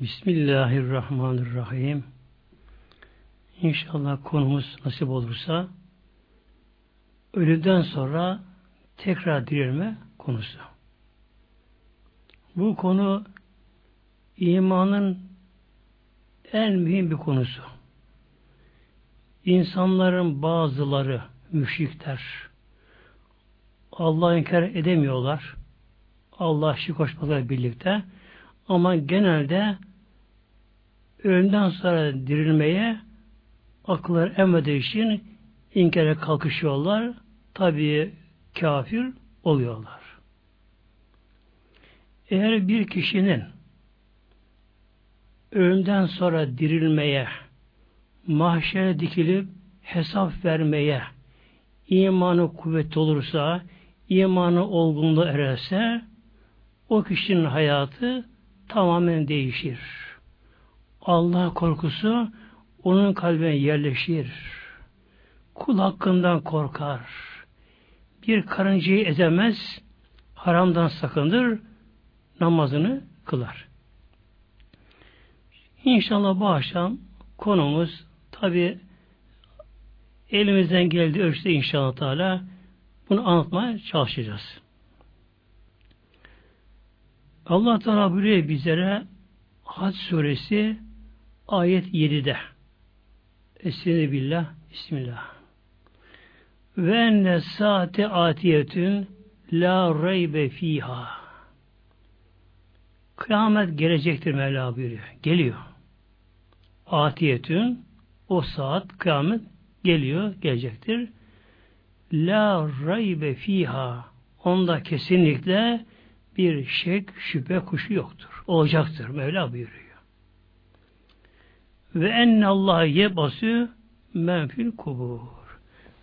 Bismillahirrahmanirrahim. İnşallah konumuz nasip olursa ölümden sonra tekrar dirilme konusu. Bu konu imanın en mühim bir konusu. İnsanların bazıları müşrikler Allah'ı inkar edemiyorlar. Allah şirk koşmakla birlikte ama genelde ölümden sonra dirilmeye akılları emrediği için inkara kalkışıyorlar. Tabi kafir oluyorlar. Eğer bir kişinin ölümden sonra dirilmeye, mahşere dikilip hesap vermeye imanı kuvvetli olursa, imanı olgunluğu ererse o kişinin hayatı tamamen değişir. Allah korkusu onun kalbine yerleşir. Kul hakkından korkar. Bir karıncayı ezemez, haramdan sakındır, namazını kılar. İnşallah bu akşam konumuz tabi elimizden geldiği ölçüde inşallah Teala bunu anlatmaya çalışacağız. Allah Teala buyuruyor bizlere Hac suresi ayet 7'de Estaizu billah Bismillah ve enne saate atiyetün la reybe fiha kıyamet gelecektir Mevla buyuruyor. Geliyor. Atiyetün o saat kıyamet geliyor, gelecektir. La raybe fiha onda kesinlikle bir şek, şüphe, kuşu yoktur. Olacaktır. Mevla buyuruyor. Ve enne Allah yebasü menfil kubur.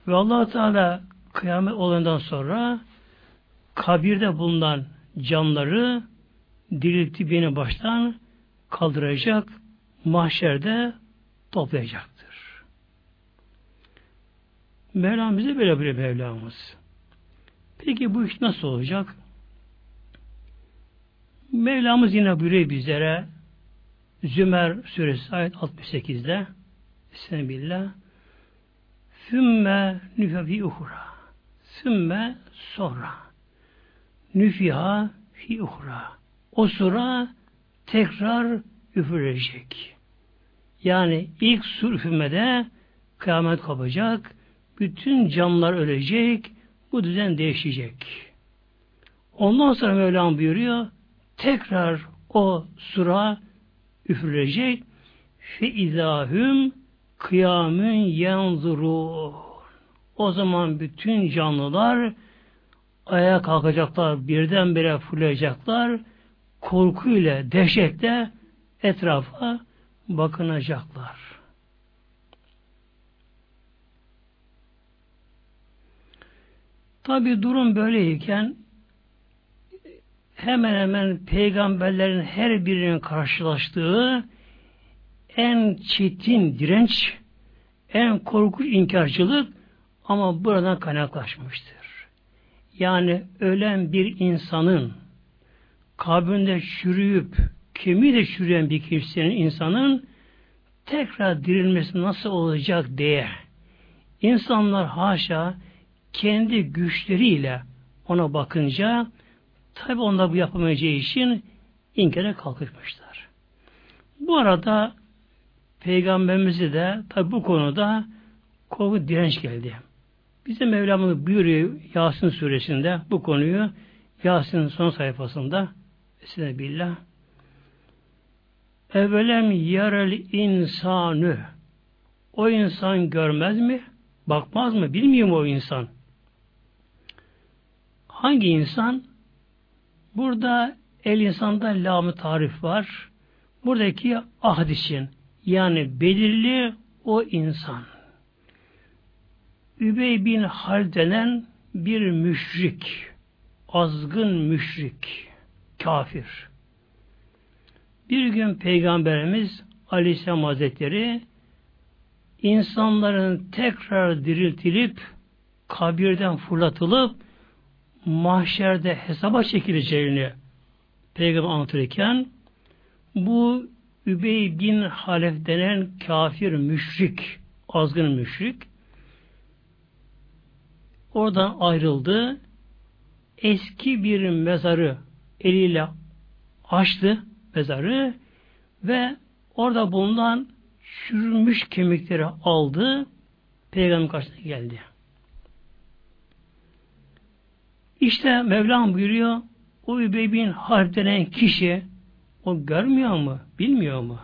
Ve allah Teala kıyamet olandan sonra kabirde bulunan canları diriltip beni baştan kaldıracak, mahşerde toplayacaktır. Mevlam bize böyle bir Mevlamız. Peki bu iş nasıl olacak? Mevlamız yine buyuruyor bizlere Zümer suresi ayet 68'de Bismillah Sümme nüfe uhra Sümme sonra Nüfiha fi uhra O sura tekrar üfürülecek. Yani ilk sur üfürmede kıyamet kopacak. Bütün canlılar ölecek. Bu düzen değişecek. Ondan sonra Mevlam buyuruyor tekrar o sura üfürülecek. Fe izahüm kıyamün yanzuru. O zaman bütün canlılar ayağa kalkacaklar, birdenbire fırlayacaklar, korkuyla, dehşetle etrafa bakınacaklar. Tabi durum böyleyken hemen hemen peygamberlerin her birinin karşılaştığı en çetin direnç, en korkunç inkarcılık ama buradan kaynaklaşmıştır. Yani ölen bir insanın kabrinde çürüyüp kemiği de çürüyen bir kişinin insanın tekrar dirilmesi nasıl olacak diye insanlar haşa kendi güçleriyle ona bakınca Tabi onlar bu yapamayacağı için inkara kalkışmışlar. Bu arada Peygamberimizi de tabi bu konuda korku direnç geldi. Bize Mevlamız buyuruyor Yasin suresinde bu konuyu Yasin'in son sayfasında Esine billah Evvelem yarel insanı o insan görmez mi? Bakmaz mı? Bilmiyor mu o insan? Hangi insan? Burada el insanda lamı tarif var. Buradaki ahd için yani belirli o insan. Übey bin Hal denen bir müşrik, azgın müşrik, kafir. Bir gün Peygamberimiz Aleyhisselam Hazretleri insanların tekrar diriltilip kabirden fırlatılıp mahşerde hesaba çekileceğini Peygamber anlatırken bu Übey bin Halef denen kafir müşrik, azgın müşrik oradan ayrıldı. Eski bir mezarı eliyle açtı mezarı ve orada bulunan çürümüş kemikleri aldı Peygamber karşısına geldi. İşte Mevlam buyuruyor o Übey Harp denen kişi o görmüyor mu? Bilmiyor mu?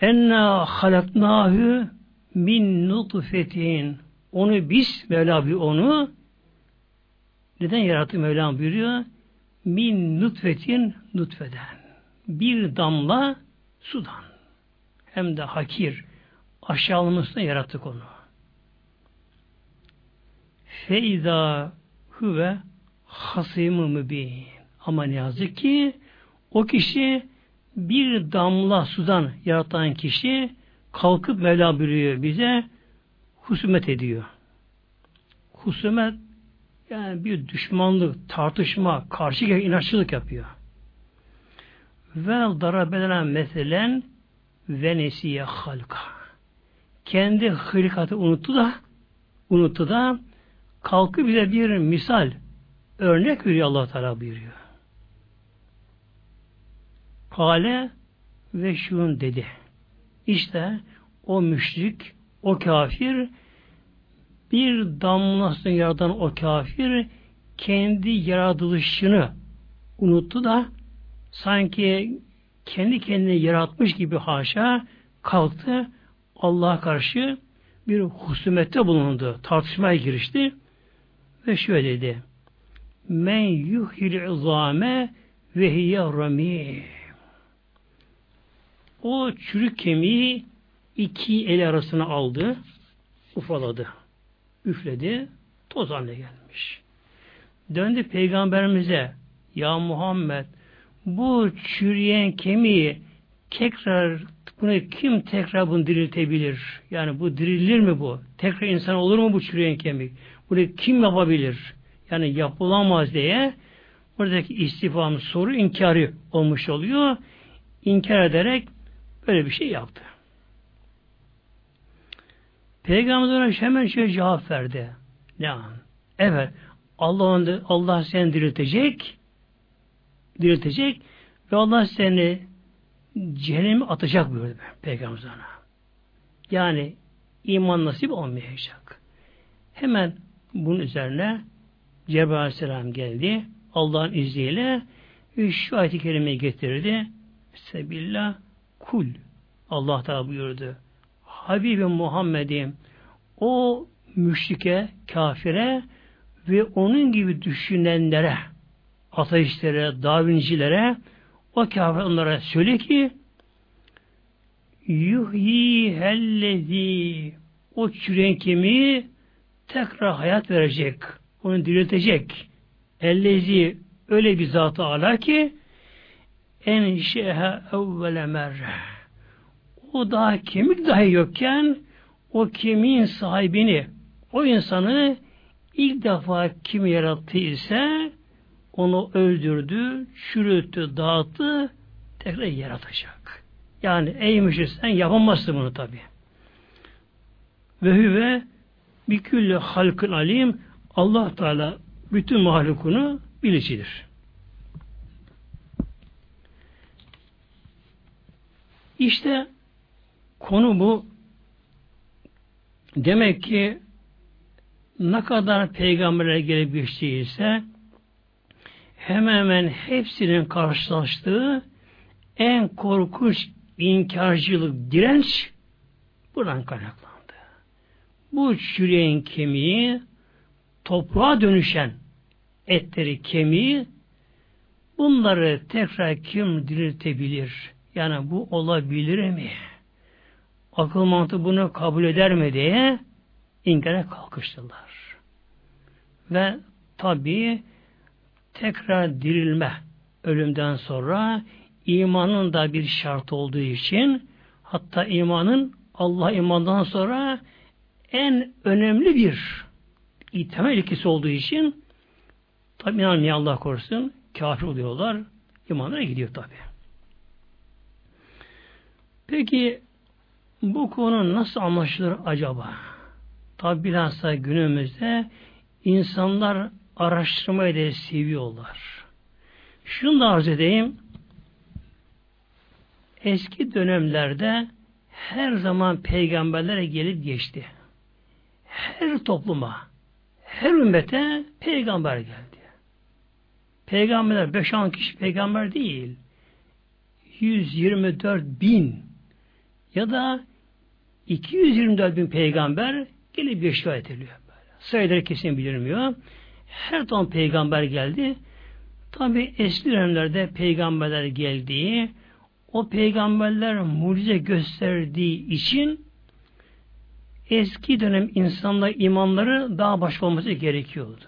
Enna halaknahu min nutfetin onu biz Mevla bir onu neden yarattı Mevlam buyuruyor? Min nutfetin nutfeden. Bir damla sudan. Hem de hakir aşağılmasına yarattık onu. Feiza huve hasimı mübin. Ama ne yazık ki o kişi bir damla sudan yaratan kişi kalkıp Mevla buyuruyor bize husumet ediyor. Husumet yani bir düşmanlık, tartışma, karşı inatçılık yapıyor. Ve darabelen meselen ve nesiye halka. Kendi hırkatı unuttu da unuttu da kalkıp bize bir misal örnek veriyor Allah Teala buyuruyor. Kale ve şun dedi. İşte o müşrik, o kafir bir damlasını yaratan o kafir kendi yaratılışını unuttu da sanki kendi kendini yaratmış gibi haşa kalktı Allah'a karşı bir husumette bulundu. Tartışmaya girişti ve şöyle dedi. Men yuhil izame ve hiye rami. O çürük kemiği iki el arasına aldı, ufaladı, üfledi, toz haline gelmiş. Döndü peygamberimize, ya Muhammed, bu çürüyen kemiği tekrar bunu kim tekrar bunu diriltebilir? Yani bu dirilir mi bu? Tekrar insan olur mu bu çürüyen kemik? Bunu kim yapabilir? Yani yapılamaz diye buradaki istifam soru inkarı olmuş oluyor. İnkar ederek böyle bir şey yaptı. Peygamber hemen şöyle cevap verdi. Ne an? Evet. Allah, Allah seni diriltecek diriltecek ve Allah seni cehenneme atacak buyurdu Peygamber sana. Yani iman nasip olmayacak. Hemen bunun üzerine Cebrail Aleyhisselam geldi. Allah'ın izniyle şu ayet-i kerimeyi getirdi. Sebillah kul. Allah Teala buyurdu. Habibim Muhammed'im o müşrike, kafire ve onun gibi düşünenlere ateistlere, davincilere o kafir onlara söyle ki yuhyi hellezi o çüren kemiği tekrar hayat verecek. Onu diriltecek. Ellezi öyle bir zatı ala ki en şehe evvele merre. O daha kemik dahi yokken o kemiğin sahibini, o insanı ilk defa kim yarattıysa onu öldürdü, çürüttü, dağıttı, tekrar yaratacak. Yani ey müşrik sen yapamazsın bunu tabi. Ve hüve bir külle halkın alim Allah Teala bütün mahlukunu bilicidir. İşte konu bu. Demek ki ne kadar peygamberlere gelip geçtiyse hemen hemen hepsinin karşılaştığı en korkunç inkarcılık, direnç buradan kaynaklandı. Bu çürüyen kemiği toprağa dönüşen etleri, kemiği bunları tekrar kim diriltebilir? Yani bu olabilir mi? Akıl mantığı bunu kabul eder mi diye inkara kalkıştılar. Ve tabii tekrar dirilme ölümden sonra imanın da bir şart olduğu için hatta imanın Allah imandan sonra en önemli bir temel ilkesi olduğu için tabi inanmıyor Allah korusun kafir oluyorlar imanlara gidiyor tabi. Peki bu konu nasıl anlaşılır acaba? Tabi bilhassa günümüzde insanlar araştırmayı da seviyorlar. Şunu da arz edeyim. Eski dönemlerde her zaman peygamberlere gelip geçti. Her topluma, her ümmete peygamber geldi. Peygamberler 5-10 kişi peygamber değil. 124 bin ya da 224 bin peygamber gelip geçiyor ediliyor. Sayıları kesin bilinmiyor. Her ton peygamber geldi. Tabi eski dönemlerde peygamberler geldiği, o peygamberler mucize gösterdiği için eski dönem insanlar imanları daha başka olması gerekiyordu.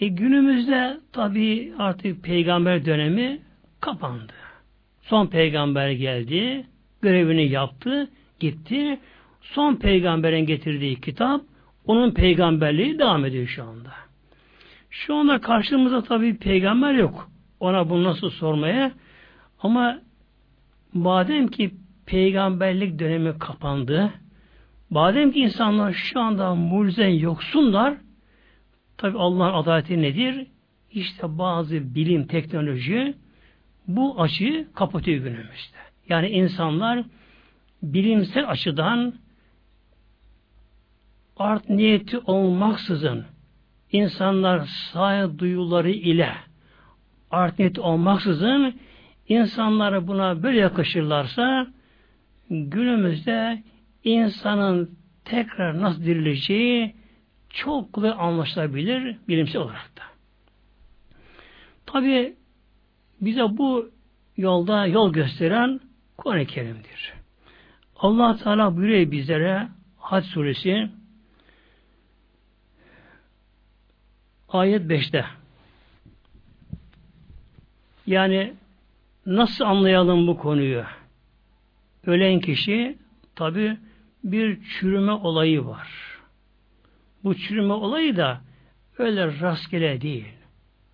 E günümüzde tabi artık peygamber dönemi kapandı. Son peygamber geldi, görevini yaptı, gitti. Son peygamberin getirdiği kitap, onun peygamberliği devam ediyor şu anda. Şu anda karşımızda tabi peygamber yok. Ona bunu nasıl sormaya? Ama madem ki peygamberlik dönemi kapandı, madem ki insanlar şu anda mucize yoksunlar, tabi Allah'ın adaleti nedir? İşte bazı bilim, teknoloji bu açıyı kapatıyor günümüzde. Yani insanlar bilimsel açıdan art niyeti olmaksızın insanlar sahip duyuları ile art niyeti olmaksızın insanlara buna böyle yakışırlarsa günümüzde insanın tekrar nasıl dirileceği çok kolay anlaşılabilir bilimsel olarak da. Tabi bize bu yolda yol gösteren Kuran-ı Kerim'dir. Allah Teala buyuruyor bizlere Hac suresi ayet 5'te yani nasıl anlayalım bu konuyu? Ölen kişi tabi bir çürüme olayı var. Bu çürüme olayı da öyle rastgele değil.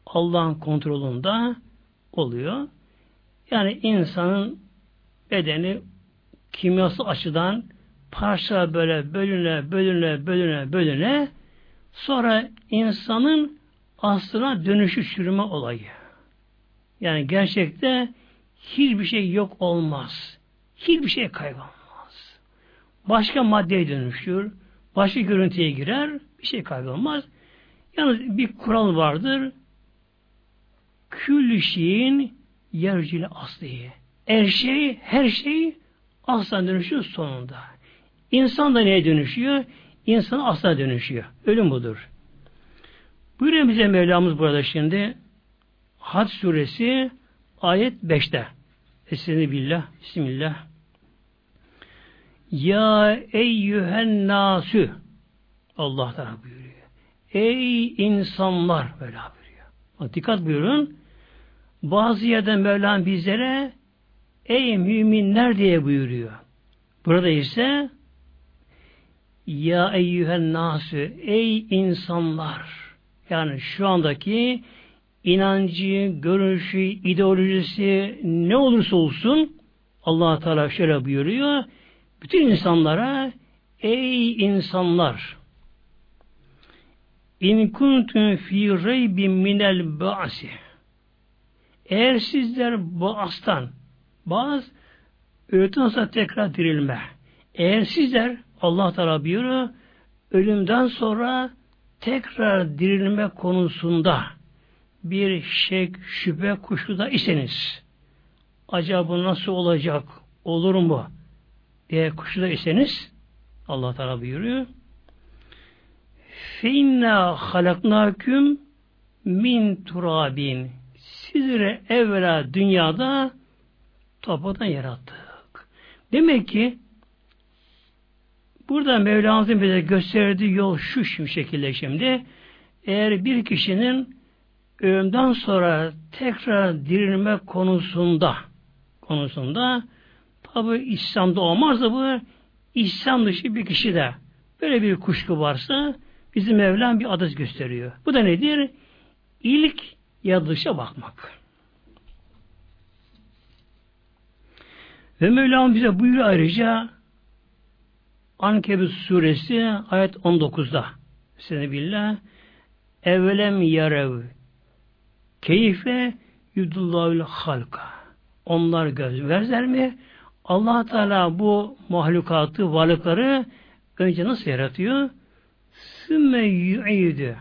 Allah'ın kontrolünde oluyor. Yani insanın bedeni kimyasal açıdan parça böyle bölüne bölüne bölüne bölüne sonra insanın aslına dönüşü çürüme olayı. Yani gerçekte hiçbir şey yok olmaz. Hiçbir şey kaybolmaz. Başka maddeye dönüşür. Başka görüntüye girer. Bir şey kaybolmaz. Yalnız bir kural vardır. Küllü şeyin yercili asliye. Her şey, her şey aslan dönüşüyor sonunda. İnsan da neye dönüşüyor? İnsan asla dönüşüyor. Ölüm budur. Buyuruyor bize Mevlamız burada şimdi Had suresi ayet 5'te. Estaizu billah, bismillah. Ya eyyühen nasü Allah Teala buyuruyor. Ey insanlar böyle buyuruyor. Bak, dikkat buyurun. Bazı yerden Mevlam bizlere ey müminler diye buyuruyor. Burada ise ya eyyühen nasü ey insanlar yani şu andaki inancı, görüşü, ideolojisi ne olursa olsun allah Teala şöyle buyuruyor. Bütün insanlara ey insanlar in kuntum fi reybin minel ba'si. Eğer sizler bu astan bazı öğütün sonra tekrar dirilme. Eğer sizler Allah Teala buyuruyor ölümden sonra tekrar dirilme konusunda bir şek, şüphe, kuşkuda iseniz acaba nasıl olacak, olur mu diye kuşu da iseniz Allah Teala buyuruyor. Feinna halaknaküm min turabin. Sizlere evvela dünyada topraktan yarattık. Demek ki burada Mevlamızın bize gösterdiği yol şu şimdi şekilde şimdi. Eğer bir kişinin ölümden sonra tekrar dirilme konusunda konusunda tabi İslam'da olmazsa bu İslam dışı bir kişi de böyle bir kuşku varsa bizim Mevlam bir adet gösteriyor. Bu da nedir? İlk ya dışa bakmak. Ve Mevlam bize buyuruyor ayrıca Ankebut suresi ayet 19'da Senebillah Evvelem yarev keyfe yudullahül halka onlar göz verzer mi? Allah Teala bu mahlukatı, varlıkları önce nasıl yaratıyor? Sümme yu'idü.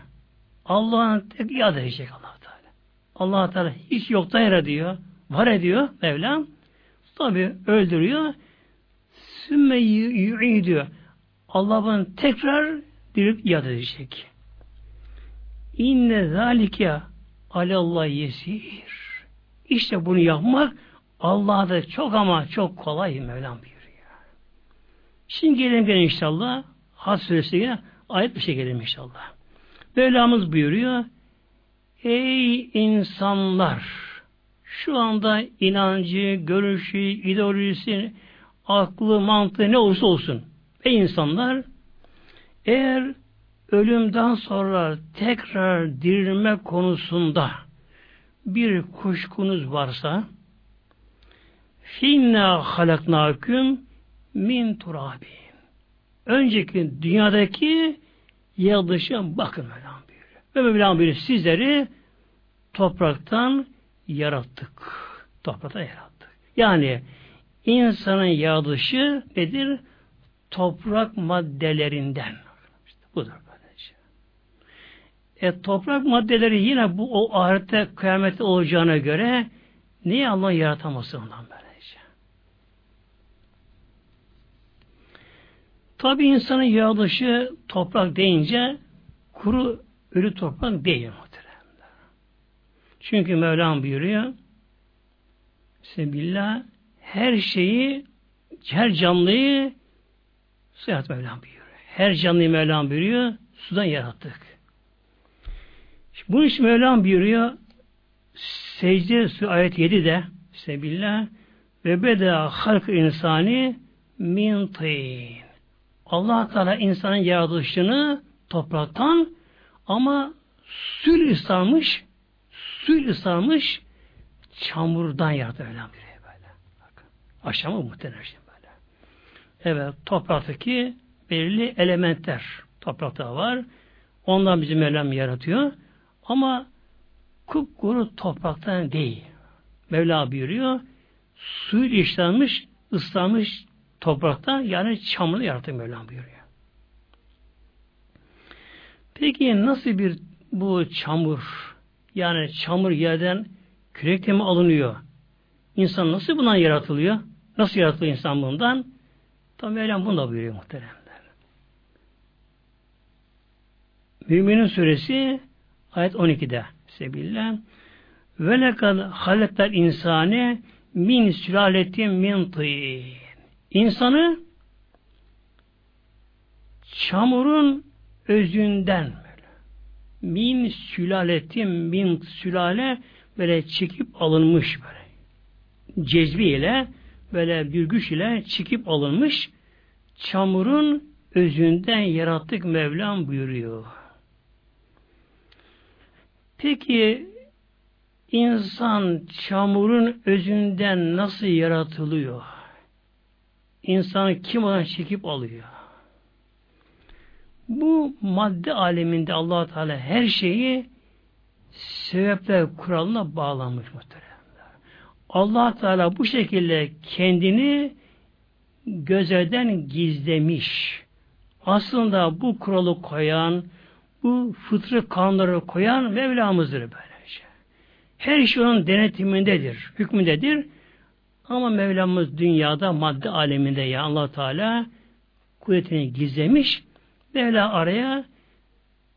Allah'ın tek iade edecek allah Teala. allah Teala hiç yoktan yaratıyor. Var ediyor Mevlam. Tabi öldürüyor. Sümme yu'idü. Allah bunu tekrar dirip iade edecek. İnne zalike alallah yesir. İşte bunu yapmak Allah'a çok ama çok kolay Mevlam buyuruyor. Şimdi gelelim gene inşallah Has Suresi'ne ayet bir şey gelelim inşallah. Mevlamız buyuruyor Ey insanlar şu anda inancı, görüşü, ideolojisi, aklı, mantığı ne olursa olsun. Ey insanlar eğer ölümden sonra tekrar dirilme konusunda bir kuşkunuz varsa finna halaknaküm min turabi. Önceki dünyadaki yaratılışa bakın Mevlam buyuruyor. Ve Mevlam buyuruyor sizleri topraktan yarattık. Topraktan yarattık. Yani insanın yaratılışı nedir? Toprak maddelerinden. İşte budur. E, toprak maddeleri yine bu o ahirette kıyamette olacağına göre niye Allah yaratamasın ondan böylece? Tabi insanın yaratılışı toprak deyince kuru ölü toprak değil muhteremler. Çünkü Mevlam buyuruyor Sebillah her şeyi her canlıyı su yaratma Mevlam buyuruyor. Her canlıyı Mevlam buyuruyor sudan yarattık. Bunun için Mevlam buyuruyor secde ayet 7'de Sebillah ve beda halk insani min tin. Allah Teala insanın yaratılışını topraktan ama sül ıslanmış sül ıslanmış çamurdan yarattı buyuruyor böyle. Bakın. Aşama muhtemelen şey böyle. Evet topraktaki belirli elementler toprakta var. Ondan bizim Mevlam yaratıyor. Ama kupkuru topraktan değil. Mevla buyuruyor. Suyu işlenmiş, ıslanmış topraktan yani çamurda yaratıyor Mevla buyuruyor. Peki nasıl bir bu çamur yani çamur yerden kürekte mi alınıyor? İnsan nasıl bundan yaratılıyor? Nasıl yaratılıyor insan bundan? Tam Mevlam bunu da buyuruyor muhteremler. Müminin suresi Ayet 12'de Sebillah. Ve lekad halektal insane min sülaletin min tîn. İnsanı çamurun özünden böyle. Min sülaletin min sülale böyle çekip alınmış böyle. Cezbi ile böyle bir güç ile çekip alınmış çamurun özünden yarattık Mevlam buyuruyor. Peki insan çamurun özünden nasıl yaratılıyor? İnsan kim olan çekip alıyor? Bu madde aleminde allah Teala her şeyi sebepler kuralına bağlamış muhteremler. allah Teala bu şekilde kendini gözlerden gizlemiş. Aslında bu kuralı koyan, bu fıtri kanunları koyan Mevlamızdır böylece. Her şey onun denetimindedir, hükmündedir. Ama Mevlamız dünyada madde aleminde ya allah Teala kudretini gizlemiş. Mevla araya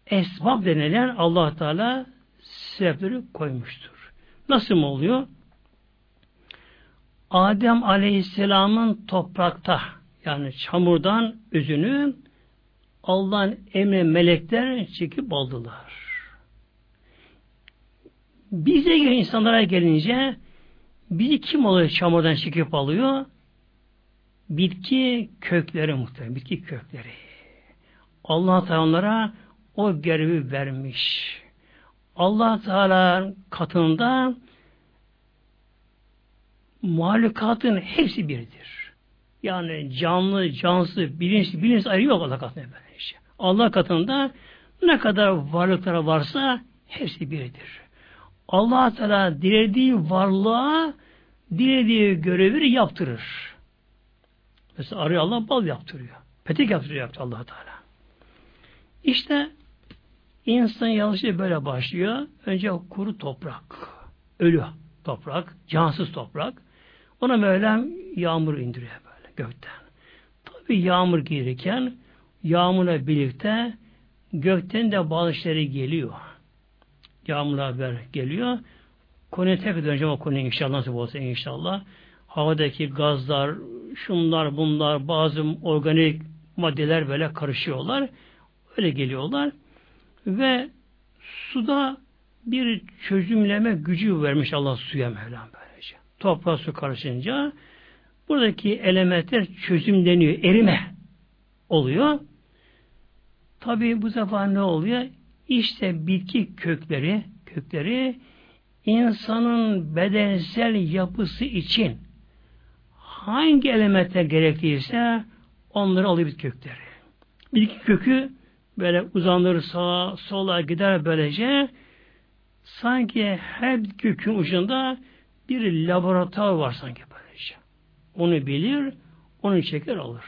esbab denilen allah Teala sebepleri koymuştur. Nasıl mı oluyor? Adem Aleyhisselam'ın toprakta yani çamurdan özünü Allah'ın emri melekler çekip aldılar. Bize göre insanlara gelince bizi kim oluyor çamurdan çekip alıyor? Bitki kökleri muhtemelen. Bitki kökleri. Allah Teala onlara o görevi vermiş. Allah Teala katında mahlukatın hepsi birdir. Yani canlı, cansız, bilinçli, bilinçsiz ayrı yok Allah katında şey. Allah katında ne kadar varlıklara varsa hepsi birdir. Allah Teala dilediği varlığa dilediği görevi yaptırır. Mesela arıyor Allah bal yaptırıyor. Petek yaptırıyor yaptı allah Teala. İşte insan yanlışı böyle başlıyor. Önce kuru toprak, ölü toprak, cansız toprak. Ona Mevlam yağmur indiriyor böyle gökten. Tabi yağmur gelirken yağmurla birlikte gökten de bazı geliyor. Yağmurla haber geliyor. Konuya tekrar döneceğim o konuya inşallah nasip olsa inşallah. Havadaki gazlar, şunlar bunlar, bazı organik maddeler böyle karışıyorlar. Öyle geliyorlar. Ve suda bir çözümleme gücü vermiş Allah suya Mevlam böylece. Toprağa su karışınca buradaki elementler çözümleniyor. Erime oluyor. Tabi bu sefer ne oluyor? İşte bitki kökleri kökleri insanın bedensel yapısı için hangi elementler gerektiyse onları alıyor bitki kökleri. Bitki kökü böyle uzanır sağa sola gider böylece sanki her kökün ucunda bir laboratuvar var sanki böylece. Onu bilir, onu çeker alır.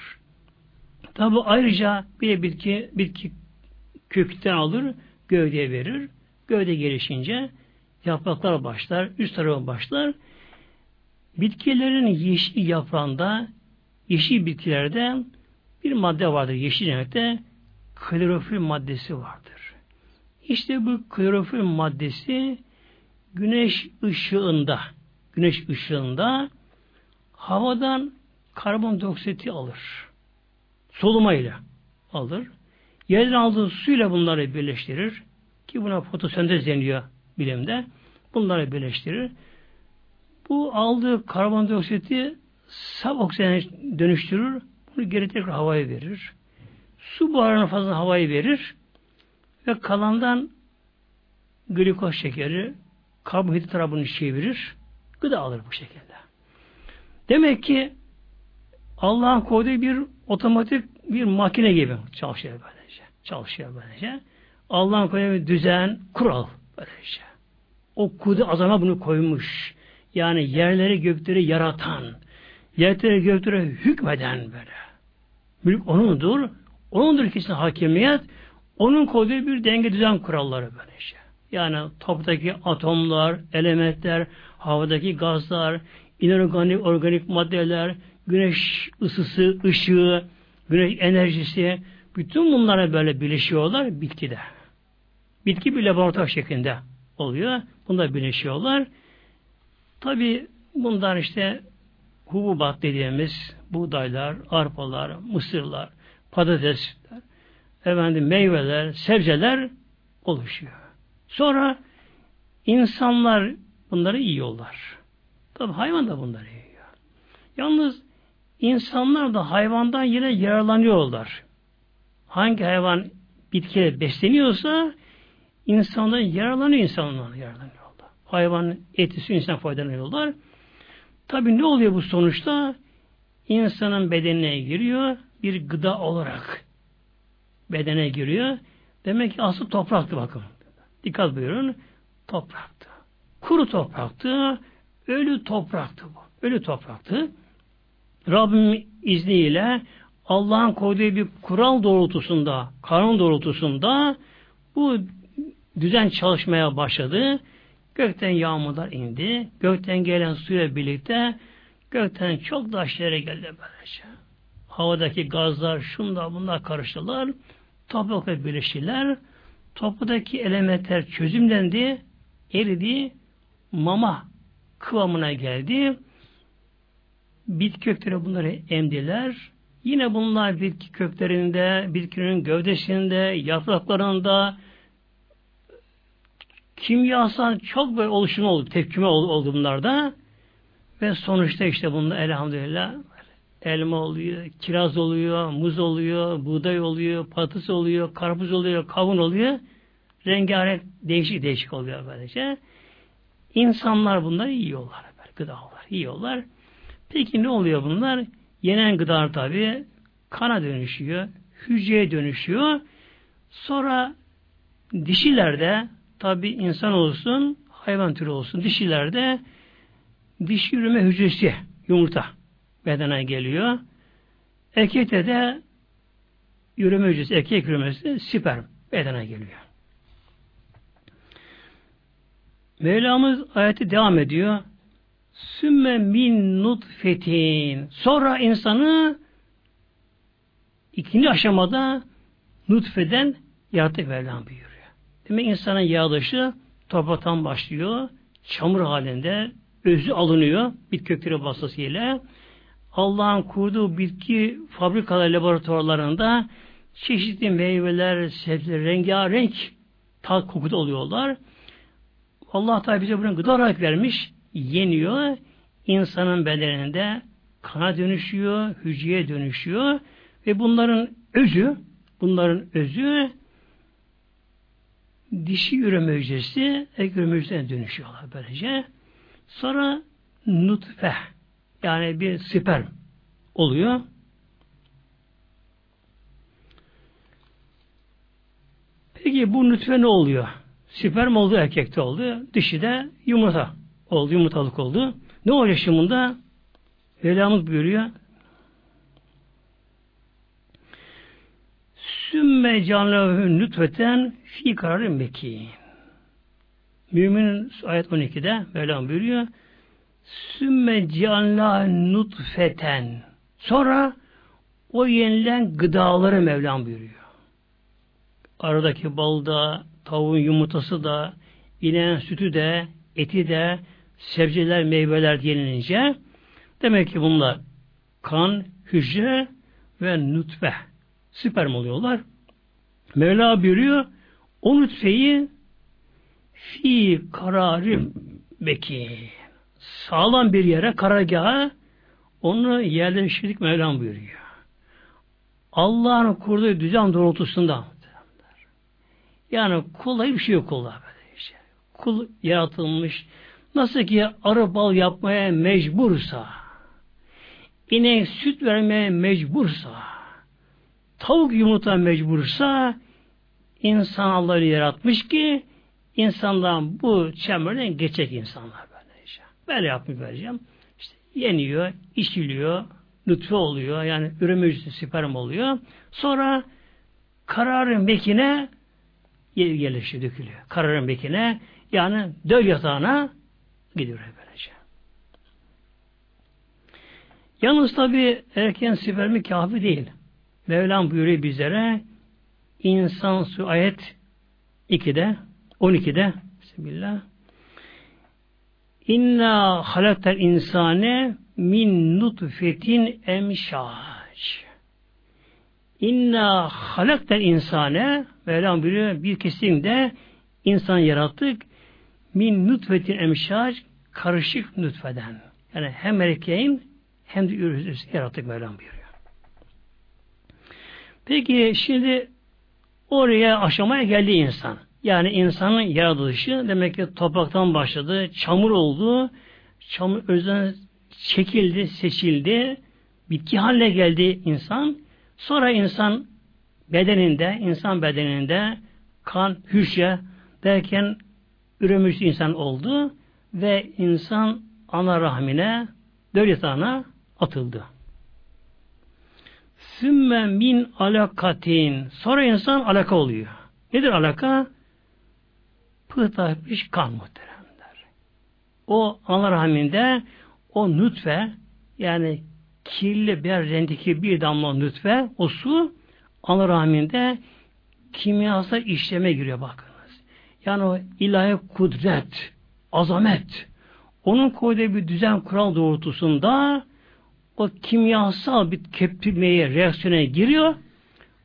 Tabi ayrıca bir bitki bitki kökten alır, gövdeye verir. Gövde gelişince yapraklar başlar, üst tarafa başlar. Bitkilerin yeşil yaprağında, yeşil bitkilerde bir madde vardır yeşil renkte, klorofil maddesi vardır. İşte bu klorofil maddesi güneş ışığında, güneş ışığında havadan karbondioksiti alır. Solumayla alır. Yerden aldığı suyla bunları birleştirir. Ki buna fotosentez deniyor bilimde. Bunları birleştirir. Bu aldığı karbondioksiti saf oksijene dönüştürür. Bunu geri tekrar havaya verir. Su buharına fazla havayı verir. Ve kalandan glikoz şekeri, karbonhidrat tarafını çevirir. Gıda alır bu şekilde. Demek ki Allah'ın koyduğu bir otomatik bir makine gibi çalışıyor böylece. Çalışıyor böylece. Allah'ın koyduğu bir düzen, kural böylece. O kudu azama bunu koymuş. Yani yerleri gökleri yaratan, yerleri gökleri hükmeden böyle. Mülk onundur. Onundur kesin hakimiyet. Onun koyduğu bir denge düzen kuralları böyle işte. Yani toptaki atomlar, elementler, havadaki gazlar, inorganik organik maddeler, güneş ısısı, ışığı, güneş enerjisi, bütün bunlara böyle birleşiyorlar bitkide. Bitki bir laboratuvar şeklinde oluyor. Bunlar birleşiyorlar. Tabi bunlar işte hububat dediğimiz buğdaylar, arpalar, mısırlar, patatesler, efendim meyveler, sebzeler oluşuyor. Sonra insanlar bunları yiyorlar. Tabi hayvan da bunları yiyor. Yalnız insanlar da hayvandan yine yararlanıyorlar. Hangi hayvan bitkiyle besleniyorsa insanlar yararlanıyor insanlar yararlanıyorlar. Hayvan eti su insan faydalanıyorlar. Tabi ne oluyor bu sonuçta? İnsanın bedenine giriyor bir gıda olarak bedene giriyor. Demek ki asıl topraktı bakın. Dikkat buyurun. Topraktı. Kuru topraktı. Ölü topraktı bu. Ölü topraktı. Rabbim izniyle Allah'ın koyduğu bir kural doğrultusunda, kanun doğrultusunda bu düzen çalışmaya başladı. Gökten yağmurlar indi. Gökten gelen suyla birlikte gökten çok taşlara geldi böylece. Havadaki gazlar, şunlar bunlar karıştılar. Toprakla birleştiler. Topraktaki elementler çözümlendi. Eridi. Mama kıvamına geldi. Bitki kökleri bunları emdiler. Yine bunlar bitki köklerinde, bitkinin gövdesinde, yapraklarında, kimyasal çok böyle oluşum oldu, tepkime oldu, oldu bunlarda. Ve sonuçta işte bunda elhamdülillah elma oluyor, kiraz oluyor, muz oluyor, buğday oluyor, patates oluyor, karpuz oluyor, kavun oluyor. Rengarenk değişik değişik oluyor böylece. İnsanlar bunları yiyorlar. Gıdalar yiyorlar. Peki ne oluyor bunlar? Yenen gıdalar tabi kana dönüşüyor, hücreye dönüşüyor. Sonra dişilerde tabi insan olsun, hayvan türü olsun dişilerde dişi üreme hücresi yumurta bedene geliyor. Erkekte de üreme hücresi, erkek üremesi sperm bedene geliyor. Mevlamız ayeti devam ediyor. Sümme min nutfetin. Sonra insanı ikinci aşamada nutfeden yarattık Mevlam buyuruyor. Demek insanın yaratılışı topraktan başlıyor. Çamur halinde özü alınıyor bit kökleri vasıtasıyla. Allah'ın kurduğu bitki fabrikalar laboratuvarlarında çeşitli meyveler, sebzeler, rengarenk tat kokuda oluyorlar. Allah Teala bize bunu gıda olarak vermiş, yeniyor. insanın bedeninde kana dönüşüyor, hücreye dönüşüyor ve bunların özü, bunların özü dişi üreme hücresi, erkek üreme hücresine dönüşüyorlar böylece. Sonra nutfe, yani bir sperm oluyor. Peki bu nutfe ne oluyor? Sperm oldu erkekte oldu. Dişi de yumurta oldu. Yumurtalık oldu. Ne oluyor şimdi bunda? Mevlamız buyuruyor. Sümme canlâhü nütveten fi kararı mekin. Mümin ayet 12'de Mevlam buyuruyor. Sümme canlâhü nutfeten. Sonra o yenilen gıdaları Mevlam buyuruyor. Aradaki balda, tavuğun yumurtası da, ineğin sütü de, eti de, sebzeler, meyveler yenilince demek ki bunlar kan, hücre ve nutfe sperm oluyorlar. Mevla buyuruyor o nutfeyi fi kararı beki sağlam bir yere karargaha onu yerleştirdik Mevlam buyuruyor. Allah'ın kurduğu düzen doğrultusunda yani kulda bir şey yok kulda böyle işte. Kul yaratılmış. Nasıl ki arı bal yapmaya mecbursa, inek süt vermeye mecbursa, tavuk yumurta mecbursa, insan Allah'ı yaratmış ki insandan bu çemberden geçecek insanlar böyle işte. Böyle yapmış vereceğim. İşte yeniyor, içiliyor, lütfe oluyor. Yani üreme üstü sperm oluyor. Sonra kararın bekine yerleşiyor, dökülüyor. Kararın bekine yani döl yatağına gidiyor böylece. Yalnız tabi erken spermi kafi değil. Mevlam buyuruyor bizlere insan su ayet 2'de 12'de Bismillah İnna halaktel insane min nutfetin emşaç. İnna halaktel insane Mevlam buyuruyor bir kesimde insan yarattık min nutfetin emşaç karışık nutfeden. Yani hem erkeğin hem de ürün yarattık Mevlam buyuruyor. Peki şimdi oraya aşamaya geldi insan. Yani insanın yaratılışı demek ki topraktan başladı, çamur oldu, çamur özden çekildi, seçildi, bitki haline geldi insan. Sonra insan bedeninde, insan bedeninde kan, hücre derken üremüş insan oldu ve insan ana rahmine, yatağına atıldı. Sümme min alakatin. Sonra insan alaka oluyor. Nedir alaka? Pıhtaymış kan muhteremler. O ana rahminde o nütfe yani kirli bir renkteki bir damla nütfe o su ana rahminde kimyasal işleme giriyor bakınız. Yani o ilahi kudret, azamet onun koyduğu bir düzen kural doğrultusunda o kimyasal bir tepkimeye, reaksiyona giriyor.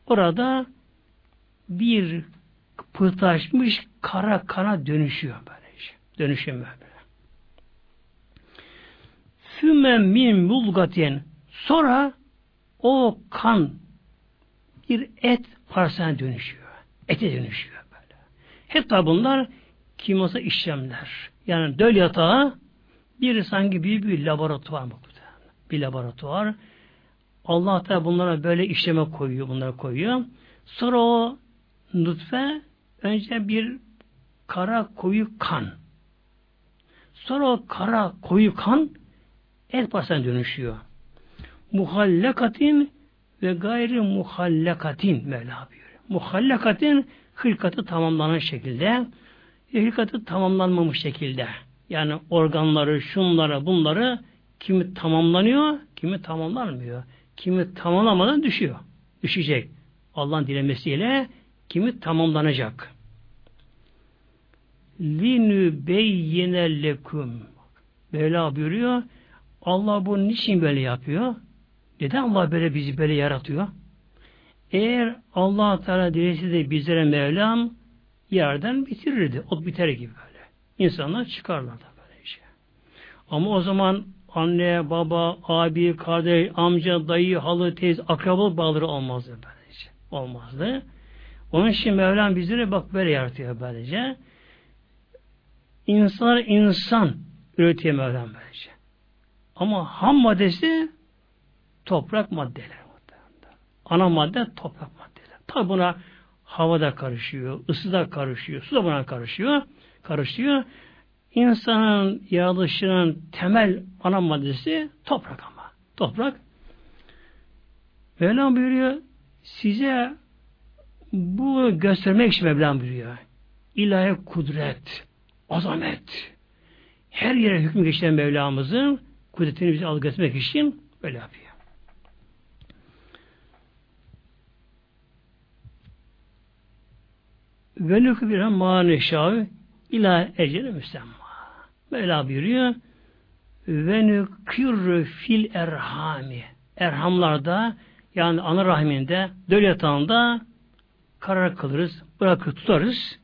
Orada bir pıhtaşmış kara kana dönüşüyor böyle. Şey. Dönüşüyor böyle. Fümen min bulgatin sonra o kan bir et parçasına dönüşüyor. Ete dönüşüyor böyle. Hatta bunlar kimyasal işlemler. Yani döl yatağı Bir sanki büyük bir laboratuvar mı? Bir laboratuvar. Allah da bunlara böyle işleme koyuyor, bunları koyuyor. Sonra o nutfe önce bir kara koyu kan. Sonra o kara koyu kan et parçasına dönüşüyor. Muhallekatin ve gayri muhallekatin Mevla buyuruyor. Muhallekatin hırkatı tamamlanan şekilde hırkatı tamamlanmamış şekilde yani organları, şunları, bunları kimi tamamlanıyor, kimi tamamlanmıyor. Kimi tamamlamadan düşüyor. Düşecek. Allah'ın dilemesiyle kimi tamamlanacak. Linü beyyine lekum. Böyle buyuruyor. Allah bunu niçin böyle yapıyor? Neden Allah böyle bizi böyle yaratıyor? Eğer Allah Teala dilesi de bizlere Mevlam yerden bitirirdi. O biter gibi böyle. İnsanlar çıkarlar da böyle şey. Ama o zaman anne, baba, abi, kardeş, amca, dayı, halı, teyze, akrabalık bağları olmazdı böylece. Olmazdı. Onun için Mevlam bizlere bak böyle yaratıyor böylece. İnsanlar insan üretiyor Mevlam böylece. Ama ham maddesi toprak maddeler. Ana madde toprak maddeler. Tabi buna havada karışıyor, ısı da karışıyor, su da buna karışıyor, karışıyor. İnsanın yaratılışının temel ana maddesi toprak ama. Toprak. Mevlam buyuruyor, size bu göstermek için Mevlam buyuruyor. İlahi kudret, azamet, her yere hükmü geçen Mevlamızın kudretini bize algılatmak için böyle yapıyor. Ve nükbire mâne şâvi ilâ eceli müsemma. Mevla buyuruyor. Ve nükür fil erhami. Erhamlarda yani ana rahminde, döl yatağında karar kılırız, bırakır tutarız.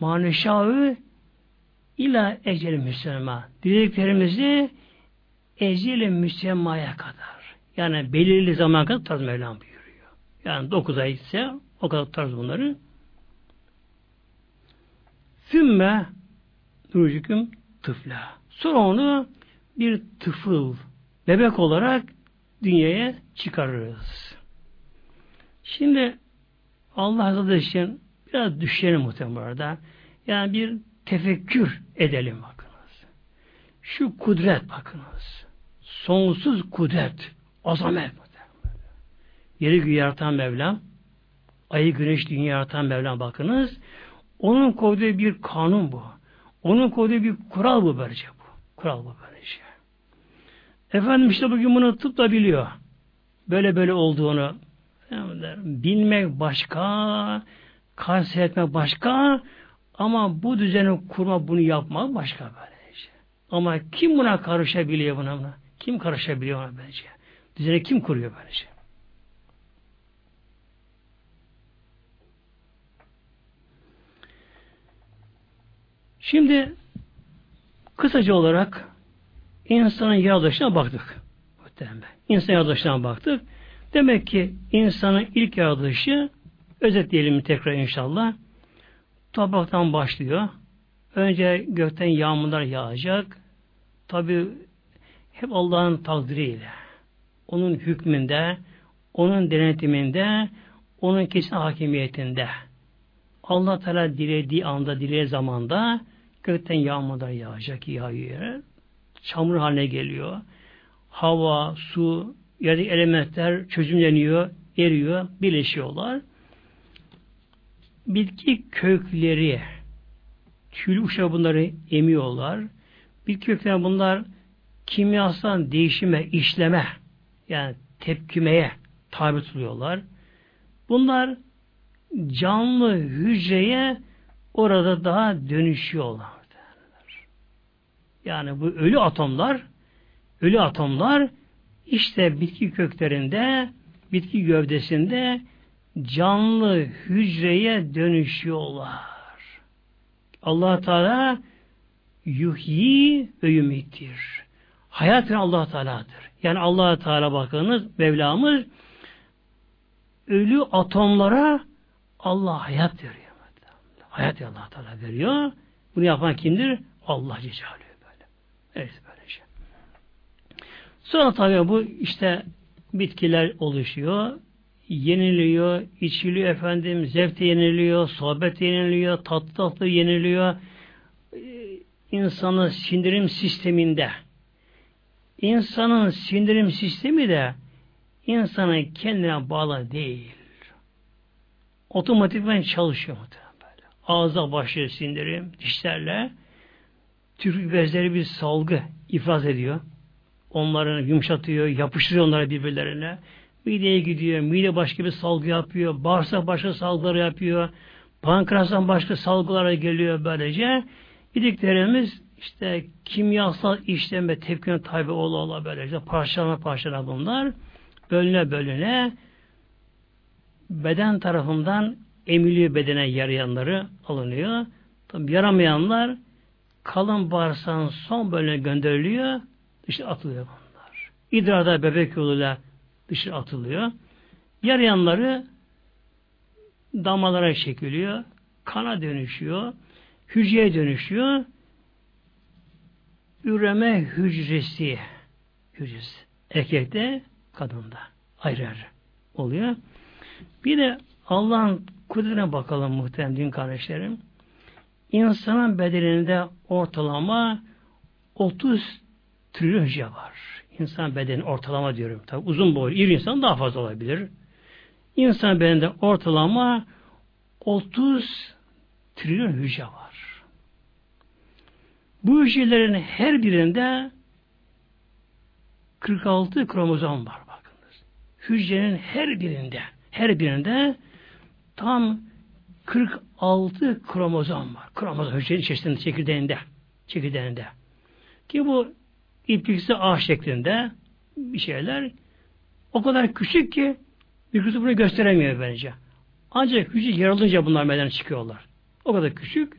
Maneşavı ila ecel müsemma. Dilediklerimizi ecel müsemmaya kadar. Yani belirli zaman kadar tutarız Mevlam buyuruyor. Yani dokuz ay ise o kadar tutarız bunları. Sümme Nurcuküm tıfla. Sonra onu bir tıfıl, bebek olarak dünyaya çıkarırız. Şimdi Allah Azze için biraz düşelim muhtemelen. Yani bir tefekkür edelim bakınız. Şu kudret bakınız. Sonsuz kudret, azamet. Yeri göğü yaratan Mevlam, ayı güneş dünya yaratan Mevlam bakınız. Onun koyduğu bir kanun bu. Onun koyduğu bir kural bu böylece bu. Kural bu böylece. Efendim işte bugün bunu tıp da biliyor. Böyle böyle olduğunu bilmek başka, kanser etmek başka ama bu düzeni kurma bunu yapmak başka böylece. Ama kim buna karışabiliyor buna? buna? Kim karışabiliyor ona böylece? Düzeni kim kuruyor böylece? Şimdi kısaca olarak insanın yaratılışına baktık. İnsan yaratılışına baktık. Demek ki insanın ilk yaratılışı özetleyelim tekrar inşallah. Topraktan başlıyor. Önce gökten yağmurlar yağacak. Tabi hep Allah'ın takdiriyle. Onun hükmünde, onun denetiminde, onun kesin hakimiyetinde. Allah Teala dilediği anda, dilediği zamanda Gökten yağmurlar yağacak, yağıyor. Çamur haline geliyor. Hava, su, yerdeki elementler çözümleniyor, eriyor, birleşiyorlar. Bitki kökleri, tüylü uçlar bunları emiyorlar. Bitki kökleri bunlar kimyasal değişime, işleme, yani tepkimeye tabi tutuluyorlar. Bunlar canlı hücreye orada daha dönüşüyorlar. Yani bu ölü atomlar ölü atomlar işte bitki köklerinde bitki gövdesinde canlı hücreye dönüşüyorlar. Allah Teala yuhyi ve yumittir. Hayat Allah Teala'dır. Yani Allah Teala bakınız Mevlamız ölü atomlara Allah hayat veriyor. Hayat Allah Teala veriyor. Bunu yapan kimdir? Allah Celle Evet böylece. Sonra tabii bu işte bitkiler oluşuyor. Yeniliyor, içiliyor efendim, zevk yeniliyor, sohbet yeniliyor, tatlı tatlı yeniliyor. Ee, insanın sindirim sisteminde insanın sindirim sistemi de insanın kendine bağlı değil. Otomatikman çalışıyor böyle. Ağza başlıyor sindirim, dişlerle. Tükürük bezleri bir salgı ifraz ediyor. Onları yumuşatıyor, yapıştırıyor onları birbirlerine. Mideye gidiyor, mide başka bir salgı yapıyor, bağırsak başka salgıları yapıyor, pankreastan başka salgılara geliyor böylece. Yediklerimiz işte kimyasal işlem tepkine tabi ola ola böylece parçalama parçalama bunlar bölüne bölüne beden tarafından emiliyor bedene yarayanları alınıyor. Tabi yaramayanlar kalın bağırsağın son bölüne gönderiliyor. Dışarı atılıyor bunlar. İdrarda bebek yoluyla dışarı atılıyor. Yarayanları damalara çekiliyor. Kana dönüşüyor. Hücreye dönüşüyor. Üreme hücresi hücresi. Erkekte, kadında. Ayrı ayrı oluyor. Bir de Allah'ın kudretine bakalım muhterem din kardeşlerim. İnsanın bedeninde ortalama 30 trilyon hücre var. İnsan bedeni ortalama diyorum. Tabi uzun boylu, iri insan daha fazla olabilir. İnsan bedeninde ortalama 30 trilyon hücre var. Bu hücrelerin her birinde 46 kromozom var bakınız. Hücrenin her birinde her birinde tam 46 kromozom var. Kromozom hücrenin içerisinde çekirdeğinde çekirdeğinde. Ki bu ipliksi ağ şeklinde bir şeyler o kadar küçük ki bir bunu gösteremiyor bence. Ancak hücre yarılınca bunlar meydana çıkıyorlar. O kadar küçük.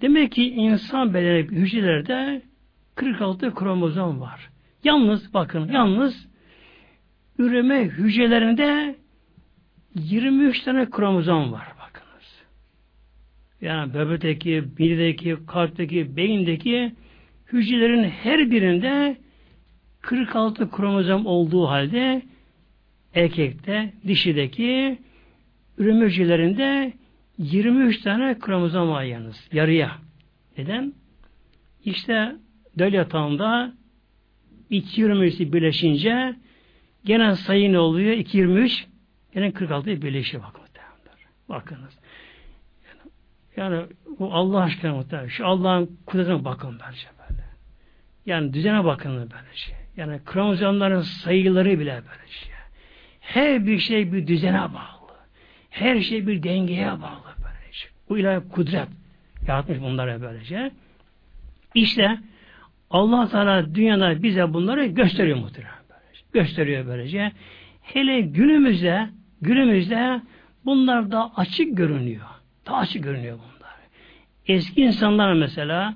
Demek ki insan bedeni hücrelerde 46 kromozom var. Yalnız bakın yalnız üreme hücrelerinde 23 tane kromozom var bakınız. Yani bebekteki, midedeki, kalpteki, beyindeki hücrelerin her birinde 46 kromozom olduğu halde erkekte, dişideki üreme hücrelerinde 23 tane kromozom var yalnız. Yarıya. Neden? İşte döl yatağında iki yürümesi birleşince gene sayı ne oluyor? 223 gene 46'ya birleşiyor bakın. Bakınız. Yani, yani bu Allah aşkına muhtemelen. Şu Allah'ın kudretine bakın bence böyle. Yani düzene bakın böyle şey. Yani kromozomların sayıları bile böyle şey. Her bir şey bir düzene bağlı. Her şey bir dengeye bağlı böylece. Bu ilahi kudret yaratmış bunlara böylece. İşte Allah Teala dünyada bize bunları gösteriyor muhtemelen. Gösteriyor böylece. Hele günümüzde günümüzde bunlar da açık görünüyor. Daha açık görünüyor bunlar. Eski insanlar mesela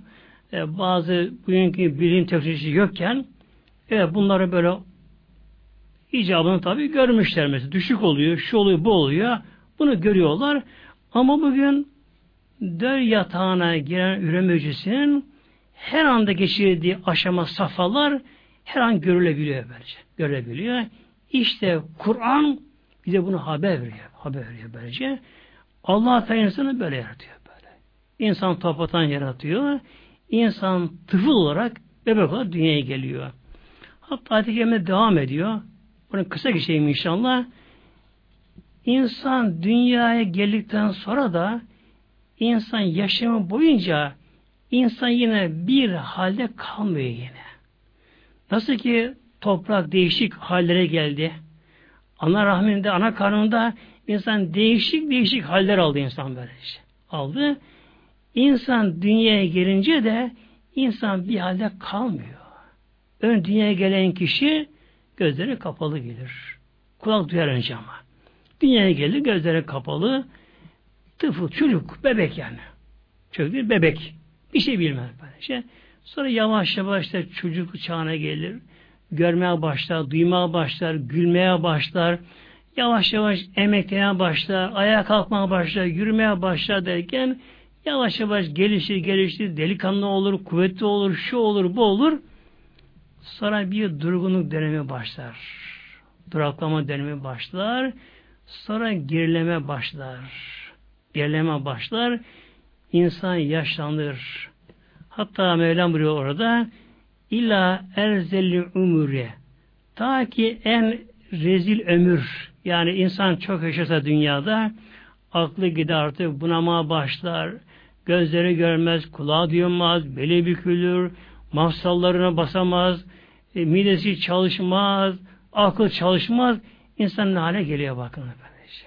e, bazı bugünkü bilim teknolojisi yokken evet bunları böyle icabını tabii görmüşler mesela. Düşük oluyor, şu oluyor, bu oluyor. Bunu görüyorlar. Ama bugün döl yatağına giren üreme hücresinin her anda geçirdiği aşama safhalar her an görülebiliyor böylece. Görebiliyor. İşte Kur'an bize bunu haber veriyor. Haber veriyor böylece. Allah Teala böyle yaratıyor böyle. İnsan topatan yaratıyor. İnsan tıfıl olarak bebek olarak dünyaya geliyor. Hatta ayet devam ediyor. Bunu kısa geçeyim inşallah. İnsan dünyaya geldikten sonra da insan yaşamı boyunca insan yine bir halde kalmıyor yine. Nasıl ki toprak değişik hallere geldi. Ana rahminde, ana karnında insan değişik değişik haller aldı insan böylece. Aldı. İnsan dünyaya gelince de insan bir halde kalmıyor. Ön dünyaya gelen kişi gözleri kapalı gelir. Kulak duyar önce ama. Dünyaya gelir gözleri kapalı. Tıfıl, çocuk, bebek yani. Çocuk değil, bebek. Bir şey bilmez böylece. Sonra yavaş yavaş da çocuk çağına gelir. Görmeye başlar, duymaya başlar, gülmeye başlar. Yavaş yavaş emeklemeye başlar, ayağa kalkmaya başlar, yürümeye başlar derken Yavaş yavaş gelişir gelişir, delikanlı olur, kuvvetli olur, şu olur, bu olur. Sonra bir durgunluk dönemi başlar. Duraklama dönemi başlar. Sonra gerileme başlar. Gerileme başlar. İnsan yaşlanır. Hatta Mevlam buyuruyor orada illa erzelli umure ta ki en rezil ömür yani insan çok yaşasa dünyada aklı gider artık bunama başlar gözleri görmez, kulağı duyulmaz, beli bükülür, mafsallarına basamaz, e, midesi çalışmaz, akıl çalışmaz. İnsan ne hale geliyor bakın efendice.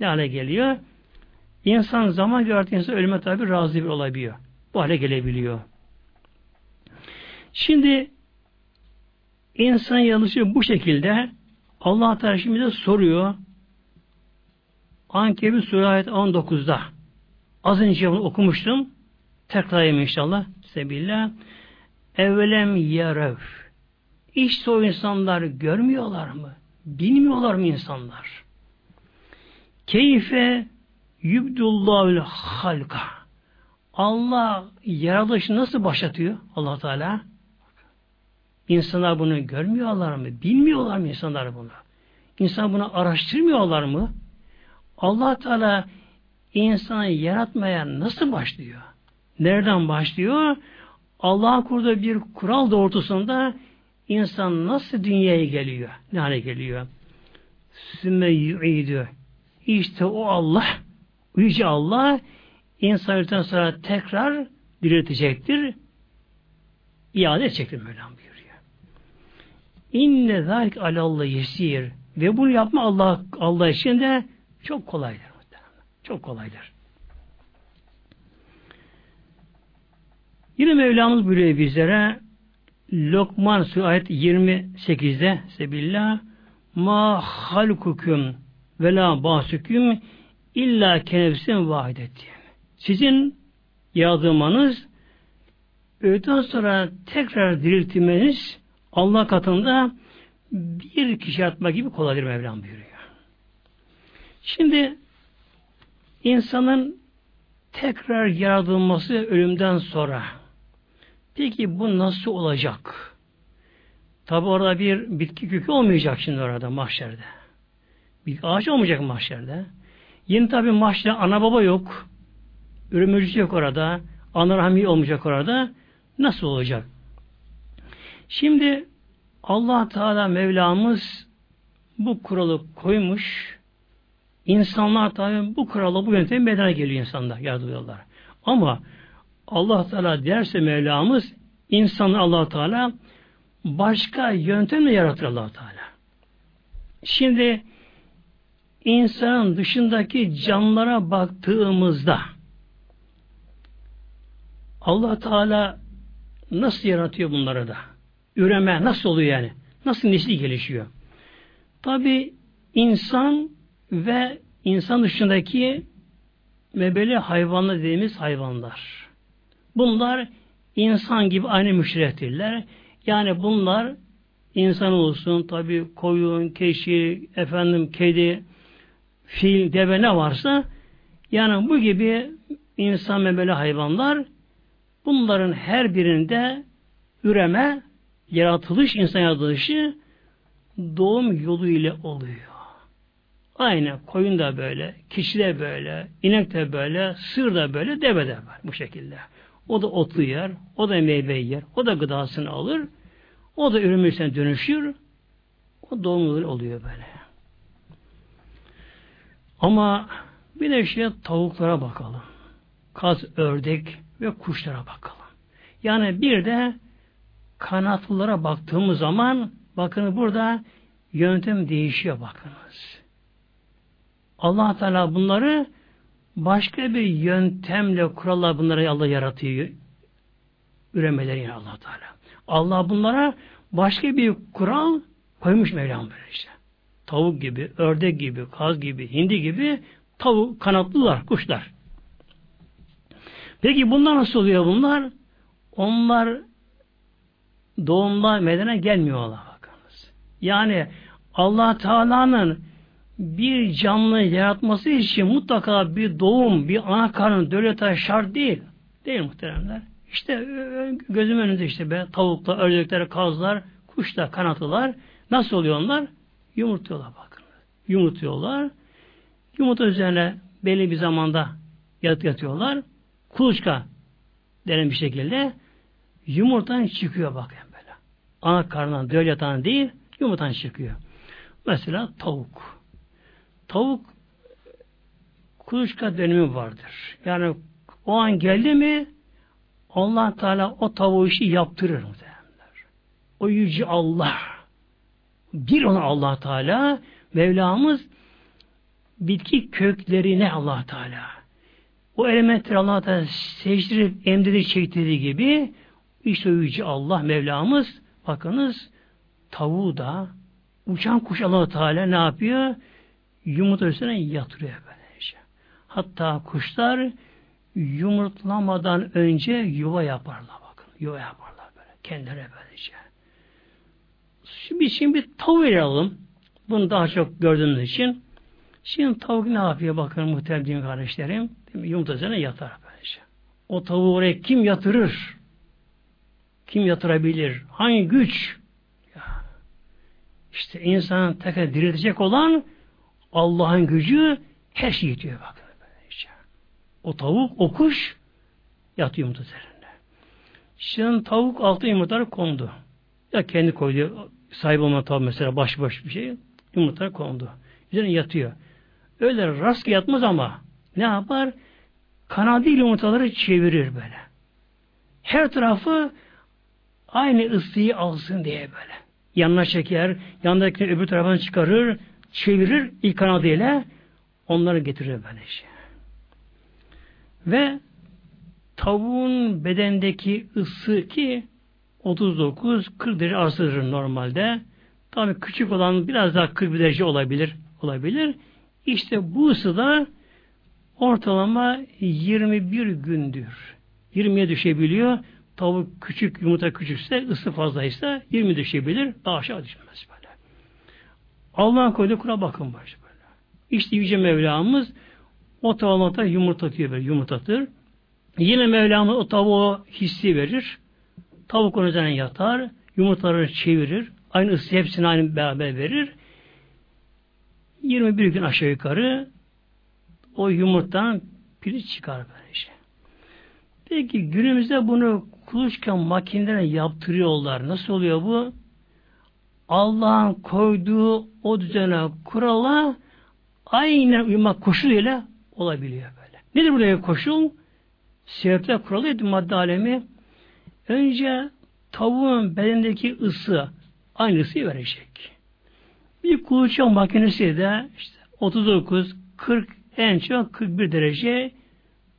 Ne hale geliyor? İnsan zaman gördüğü ölüme tabi razı bir olabiliyor. Bu hale gelebiliyor. Şimdi insan yanlışı bu şekilde Allah Teala şimdi de soruyor. Ankebut Suresi ayet 19'da az önce bunu okumuştum. Tekrarlayayım inşallah. Sebillah. Evvelem yarev. İşte o insanlar görmüyorlar mı? Bilmiyorlar mı insanlar? Keyfe yübdullahül halka. Allah yaratılışı nasıl başlatıyor allah Teala? İnsanlar bunu görmüyorlar mı? Bilmiyorlar mı insanlar bunu? İnsan bunu araştırmıyorlar mı? allah Teala insanı yaratmaya nasıl başlıyor? Nereden başlıyor? Allah kurduğu bir kural doğrultusunda insan nasıl dünyaya geliyor? Ne geliyor? Sümme yu'idu. İşte o Allah, Yüce Allah insan sonra tekrar diriltecektir. İade edecektir Mevlam buyuruyor. İnne zalik alallah yesir. Ve bunu yapma Allah Allah için de çok kolaydır. Çok kolaydır. Yine Mevlamız buyuruyor bizlere Lokman Suresi ayet 28'de Sebillah Ma halkukum ve la basüküm illa kenefsin vahidetti. Sizin yaratılmanız öğleden sonra tekrar diriltilmeniz Allah katında bir kişi atma gibi kolaydır Mevlam buyuruyor. Şimdi insanın tekrar yaratılması ölümden sonra peki bu nasıl olacak? Tabi orada bir bitki kökü olmayacak şimdi orada mahşerde. Bir ağaç olmayacak mahşerde. Yine tabi mahşerde ana baba yok. Ürün yok orada. Ana rahmi olmayacak orada. Nasıl olacak? Şimdi Allah Teala Mevlamız bu kuralı koymuş. İnsanlar tabi bu kuralı bu yöntemi bedene geliyor insanlar, yaratılıyorlar. Ama Allah Teala derse Mevlamız insanı Allah Teala başka yöntemle yaratır Allah Teala. Şimdi insanın dışındaki canlılara baktığımızda Allah Teala nasıl yaratıyor bunları da? Üreme nasıl oluyor yani? Nasıl nesli gelişiyor? Tabi insan ve insan dışındaki mebeli hayvanlar dediğimiz hayvanlar. Bunlar insan gibi aynı müşrehtirler. Yani bunlar insan olsun tabi koyun, keşi, efendim kedi, fil, deve ne varsa yani bu gibi insan memeli hayvanlar bunların her birinde üreme, yaratılış, insan yaratılışı doğum yolu ile oluyor. Aynı koyun da böyle, kişi de böyle, inek de böyle, sır da böyle, deve de var bu şekilde. O da otlu yer, o da meyve yer, o da gıdasını alır, o da ürünmüşten dönüşür, o doğumlu oluyor böyle. Ama bir de işte tavuklara bakalım. Kaz, ördek ve kuşlara bakalım. Yani bir de kanatlılara baktığımız zaman bakın burada yöntem değişiyor bakınız. Allah Teala bunları başka bir yöntemle kurallar bunları Allah yaratıyor. Üremeleri yani Allah Teala. Allah bunlara başka bir kural koymuş Mevlam böyle işte. Tavuk gibi, ördek gibi, kaz gibi, hindi gibi tavuk, kanatlılar, kuşlar. Peki bunlar nasıl oluyor bunlar? Onlar doğumla medene gelmiyorlar bakınız. Yani Allah Teala'nın bir canlı yaratması için mutlaka bir doğum, bir ana karnın döle şart değil. Değil muhteremler. İşte gözüm önünde işte be tavuklar, ördekler, kazlar, kuşlar, kanatlılar nasıl oluyor onlar? Yumurtluyorlar bakın. Yumurtluyorlar. Yumurta üzerine belli bir zamanda yat yatıyorlar. Kuluçka denen bir şekilde yumurtadan çıkıyor bakın böyle. Ana karnından döl yatan değil, yumurtadan çıkıyor. Mesela tavuk. Tavuk kuluçka dönemi vardır. Yani o an geldi mi allah Teala o tavuğu işi yaptırır muhtemelenler. O yüce Allah. Bir ona allah Teala Mevlamız bitki köklerine allah Teala o elementleri allah Teala secdirip emdirip çektirdiği gibi işte yüce Allah Mevlamız bakınız tavuğu da uçan kuş allah Teala ne yapıyor? Yumurta üstüne yatırıyor böylece. Hatta kuşlar yumurtlamadan önce yuva yaparlar bakın. Yuva yaparlar böyle. Kendilerine böylece. Şimdi, şimdi tavuk verelim. Bunu daha çok gördüğünüz için. Şimdi tavuk ne yapıyor bakın muhtemelen kardeşlerim. Yumurta üzerine yatar böylece. O tavuğu oraya kim yatırır? Kim yatırabilir? Hangi güç? Ya. İşte insanın tekrar diriltecek olan Allah'ın gücü her şeyi yetiyor bakın. Böylece. O tavuk, o kuş yatıyor yumurta üzerinde. Şimdi tavuk altı yumurtaları kondu. Ya kendi koydu. Sahip olma tavuk mesela baş baş bir şey. Yumurtaları kondu. Üzerine yatıyor. Öyle rastgele yatmaz ama ne yapar? Kanadıyla yumurtaları çevirir böyle. Her tarafı aynı ısıyı alsın diye böyle. Yanına çeker, yanındaki öbür tarafını çıkarır, çevirir ilk kanadıyla onları getirir böyle şey. Ve tavuğun bedendeki ısı ki 39-40 derece arasıdır normalde. Tabii küçük olan biraz daha 40 derece olabilir. olabilir. İşte bu ısıda ortalama 21 gündür. 20'ye düşebiliyor. Tavuk küçük, yumurta küçükse, ısı fazlaysa 20 düşebilir. Daha aşağı düşmez böyle. Allah'ın koyduğu kura bakın baş böyle. İşte Yüce Mevlamız o tavuğa yumurta atıyor böyle, yumurtatır. Yine Mevlamız o tavuğa hissi verir. Tavuk onun üzerine yatar, yumurtaları çevirir. Aynı ısı hepsini aynı beraber verir. 21 gün aşağı yukarı o yumurtadan pirinç çıkar böylece. Peki günümüzde bunu kuluçka makinelerine yaptırıyorlar. Nasıl oluyor bu? Allah'ın koyduğu o düzene kurala aynen uymak koşuluyla olabiliyor böyle. Nedir buraya koşul? Sebepler kuralıydı madde alemi. Önce tavuğun bedendeki ısı aynı ısıyı verecek. Bir kuluçka makinesi de işte 39, 40, en çok 41 derece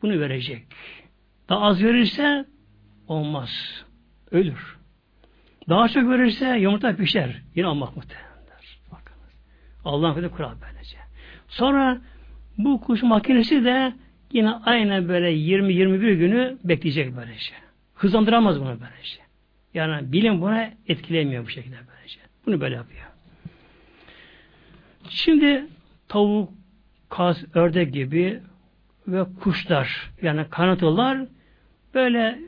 bunu verecek. Daha az verirse olmaz. Ölür. Daha çok verirse yumurta pişer. Yine olmak muhtemelendir. Bakınız. Allah'ın koyduğu kural böylece. Sonra bu kuş makinesi de yine aynen böyle 20-21 günü bekleyecek böylece. Hızlandıramaz bunu böylece. Yani bilim buna etkilemiyor bu şekilde böylece. Bunu böyle yapıyor. Şimdi tavuk, kaz, ördek gibi ve kuşlar yani kanatlılar böyle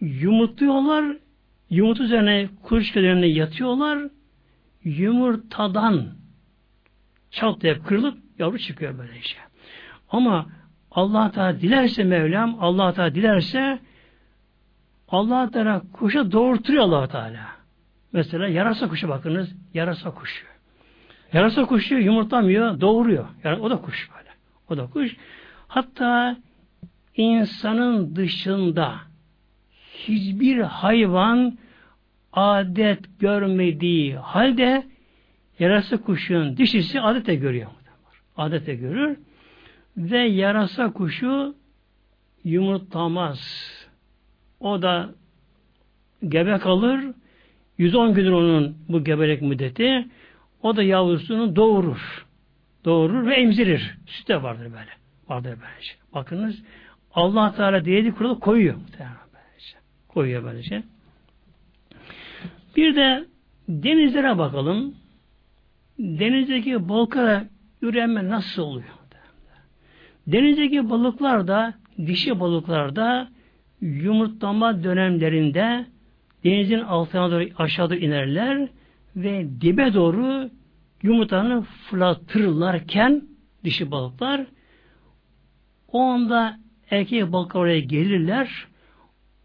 yumurtluyorlar yumurta üzerine kuş üzerine yatıyorlar yumurtadan çat diye kırılıp yavru çıkıyor böyle işte. Ama Allah Teala dilerse Mevlam Allah Teala dilerse Allah Teala kuşa doğurtuyor Allah Teala. Mesela yarasa kuşu bakınız. Yarasa kuşu. Yarasa kuşu yumurtlamıyor, doğuruyor. Yani o da kuş böyle. O da kuş. Hatta insanın dışında hiçbir hayvan adet görmediği halde yarasa kuşun dişisi adete görüyor. Adete görür. Ve yarasa kuşu yumurtlamaz. O da gebe kalır. 110 gündür onun bu gebelik müddeti. O da yavrusunu doğurur. Doğurur ve emzirir. Süt de vardır böyle. Vardır böylece. Bakınız Allah Teala diyeti kuralı koyuyor. Böylece. Koyuyor böylece. Bir de denizlere bakalım. Denizdeki balıklara üreme nasıl oluyor? Denizdeki balıklar da dişi balıklar da yumurtlama dönemlerinde denizin altına doğru aşağıda inerler ve dibe doğru yumurtanı fırlatırlarken dişi balıklar o anda erkek balıklar oraya gelirler.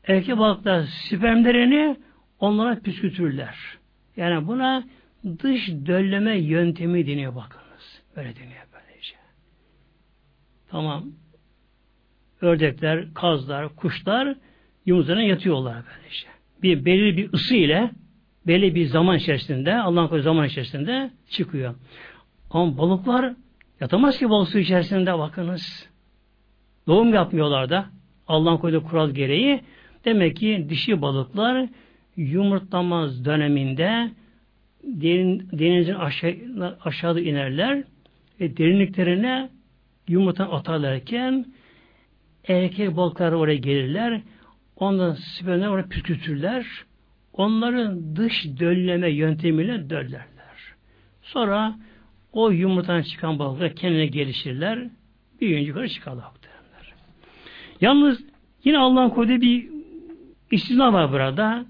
Erkek balıklar spermlerini onlara püskürtürler. Yani buna dış dölleme yöntemi deniyor bakınız. Böyle deniyor böylece. Tamam. Ördekler, kazlar, kuşlar yumurtadan yatıyorlar böylece. Bir belirli bir ısı ile belli bir zaman içerisinde, Allah'ın koyduğu zaman içerisinde çıkıyor. Ama balıklar yatamaz ki balık su içerisinde bakınız. Doğum yapmıyorlar da. Allah'ın koyduğu kural gereği. Demek ki dişi balıklar yumurtlamaz döneminde denizin aşağı, aşağıda inerler ve derinliklerine yumurta atarlarken erkek balıklar oraya gelirler. Ondan spermler oraya püskürtürler. Onları dış dölleme yöntemiyle döllerler. Sonra o yumurtadan çıkan balıklar kendine gelişirler. Büyüyünce yukarı çıkarlar. Yalnız yine Allah'ın koyduğu bir istisna var burada.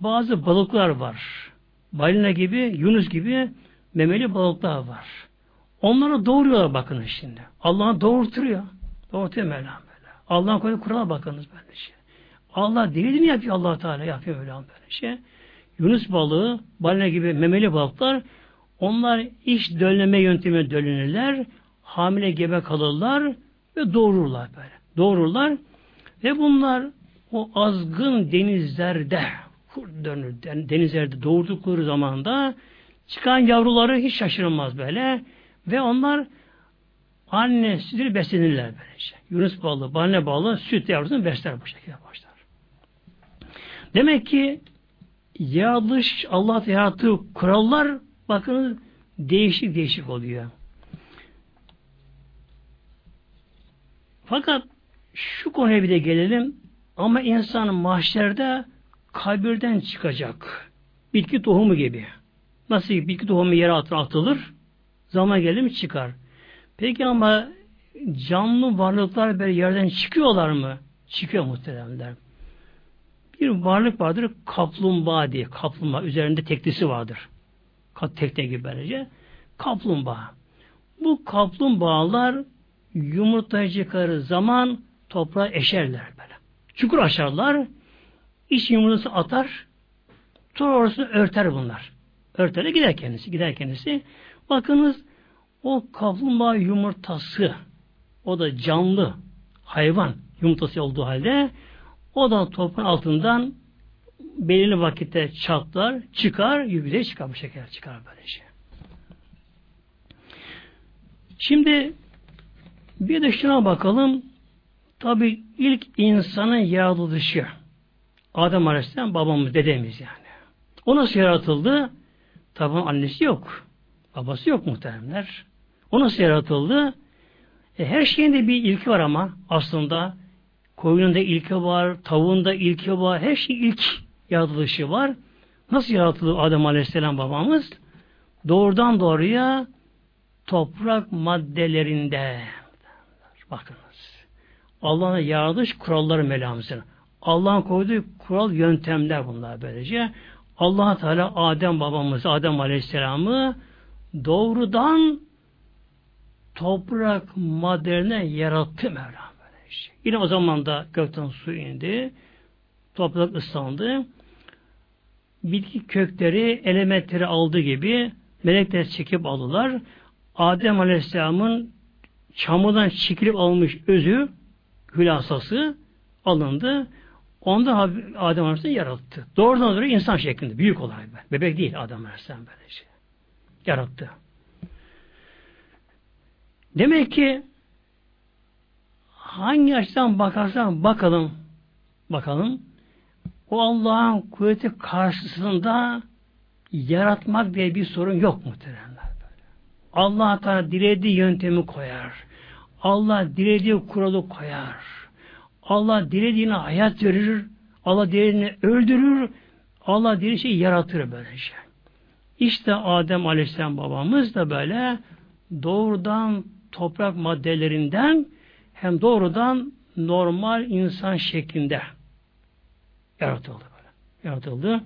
Bazı balıklar var. Balina gibi, Yunus gibi memeli balıklar var. Onlara doğuruyorlar bakın şimdi. Allah'ın doğurtuyor. Doğurtuyor Mevlam böyle. Allah'ın koyduğu kurala bakınız böyle şey. Allah dilediğini yapıyor allah Teala yapıyor öyle böyle şey. Yunus balığı, balina gibi memeli balıklar onlar iş dönleme yöntemi dölünürler. Hamile gebe kalırlar ve doğururlar böyle. Doğururlar ve bunlar o azgın denizlerde dönür, denizlerde doğurdukları zamanda çıkan yavruları hiç şaşırmaz böyle ve onlar anne sütüyle beslenirler böylece. Yunus balığı, balina balığı süt yavrusunu besler bu şekilde başlar. Demek ki yaratılış Allah yarattığı kurallar bakın değişik değişik oluyor. Fakat şu konuya bir de gelelim. Ama insan mahşerde kabirden çıkacak. Bitki tohumu gibi. Nasıl bitki tohumu yere atılır? Zaman gelir çıkar. Peki ama canlı varlıklar böyle yerden çıkıyorlar mı? Çıkıyor muhteremler. Bir varlık vardır kaplumbağa diye. Kaplumbağa üzerinde teklisi vardır. Tekne gibi böylece. Kaplumbağa. Bu kaplumbağalar yumurtaya zaman toprağa eşerler böyle. Çukur açarlar, iç yumurtası atar, sonra orasını örter bunlar. Örter gider kendisi, gider kendisi. Bakınız o kaplumbağa yumurtası, o da canlı hayvan yumurtası olduğu halde o da toprağın altından belirli vakitte çatlar, çıkar, yüzeye çıkar bu şekilde çıkar böyle şey. Şimdi bir de şuna bakalım. Tabi ilk insanın yaratılışı. Adem Aleyhisselam babamız, dedemiz yani. O nasıl yaratıldı? Tabi annesi yok. Babası yok muhteremler. O nasıl yaratıldı? E, her şeyin de bir ilki var ama aslında koyunun da ilki var, tavuğun da ilki var, her şey ilk yaratılışı var. Nasıl yaratıldı Adem Aleyhisselam babamız? Doğrudan doğruya toprak maddelerinde. Bakın. Allah'ın yaratış kuralları melamızın. Allah'ın koyduğu kural yöntemler bunlar böylece. allah Teala Adem babamız, Adem Aleyhisselam'ı doğrudan toprak maddene yarattı Mevlam böylece. Yine o zaman da gökten su indi. Toprak ıslandı. Bitki kökleri elementleri aldığı gibi melekler çekip aldılar. Adem Aleyhisselam'ın çamurdan çekilip almış özü hülasası alındı. Onda Adem Aleyhisselam yarattı. Doğrudan doğru insan şeklinde. Büyük olay. Be. Bebek değil Adem Aleyhisselam böyle şey. Yarattı. Demek ki hangi açıdan bakarsan bakalım bakalım o Allah'ın kuvveti karşısında yaratmak diye bir sorun yok muhteremler. Allah Teala dilediği yöntemi koyar. Allah dilediği kuralı koyar. Allah dilediğine hayat verir. Allah dilediğini öldürür. Allah dilediği şeyi yaratır böylece. İşte Adem Aleyhisselam babamız da böyle doğrudan toprak maddelerinden hem doğrudan normal insan şeklinde yaratıldı böyle. Yaratıldı.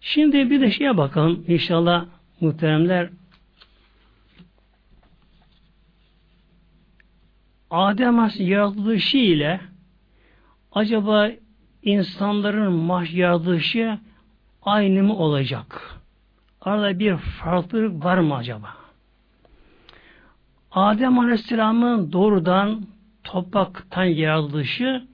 Şimdi bir de şeye bakalım inşallah muhteremler Adem yaratılışı ile acaba insanların maş yaratılışı aynı mı olacak? Arada bir farklılık var mı acaba? Adem Aleyhisselam'ın doğrudan topraktan yaratılışı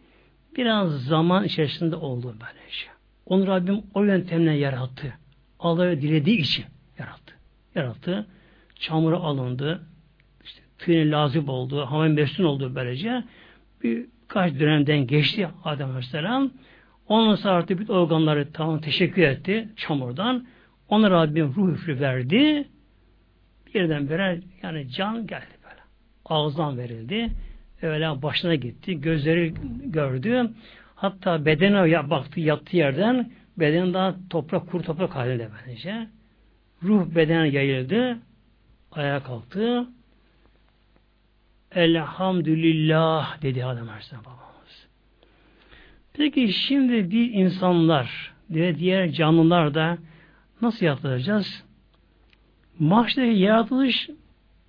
biraz zaman içerisinde oldu böylece. Onu Rabbim o yöntemle yarattı. Allah'ı dilediği için yarattı. Yarattı. Çamura alındı. İşte tüyüne lazip oldu. Hamam besin oldu böylece. Birkaç dönemden geçti Adem Aleyhisselam. Sonra artık bütün organları tamam teşekkür etti çamurdan. Ona Rabbim ruh üflü verdi. Birdenbire yani can geldi böyle. Ağızdan verildi. Öyle başına gitti. Gözleri gördü. Hatta bedene baktı yattığı yerden beden daha toprak, kuru toprak halinde bence. Ruh bedene yayıldı. Ayağa kalktı. Elhamdülillah dedi Adem Aleyhisselam babamız. Peki şimdi bir insanlar ve diğer canlılar da nasıl yaratılacağız? Mahşede yaratılış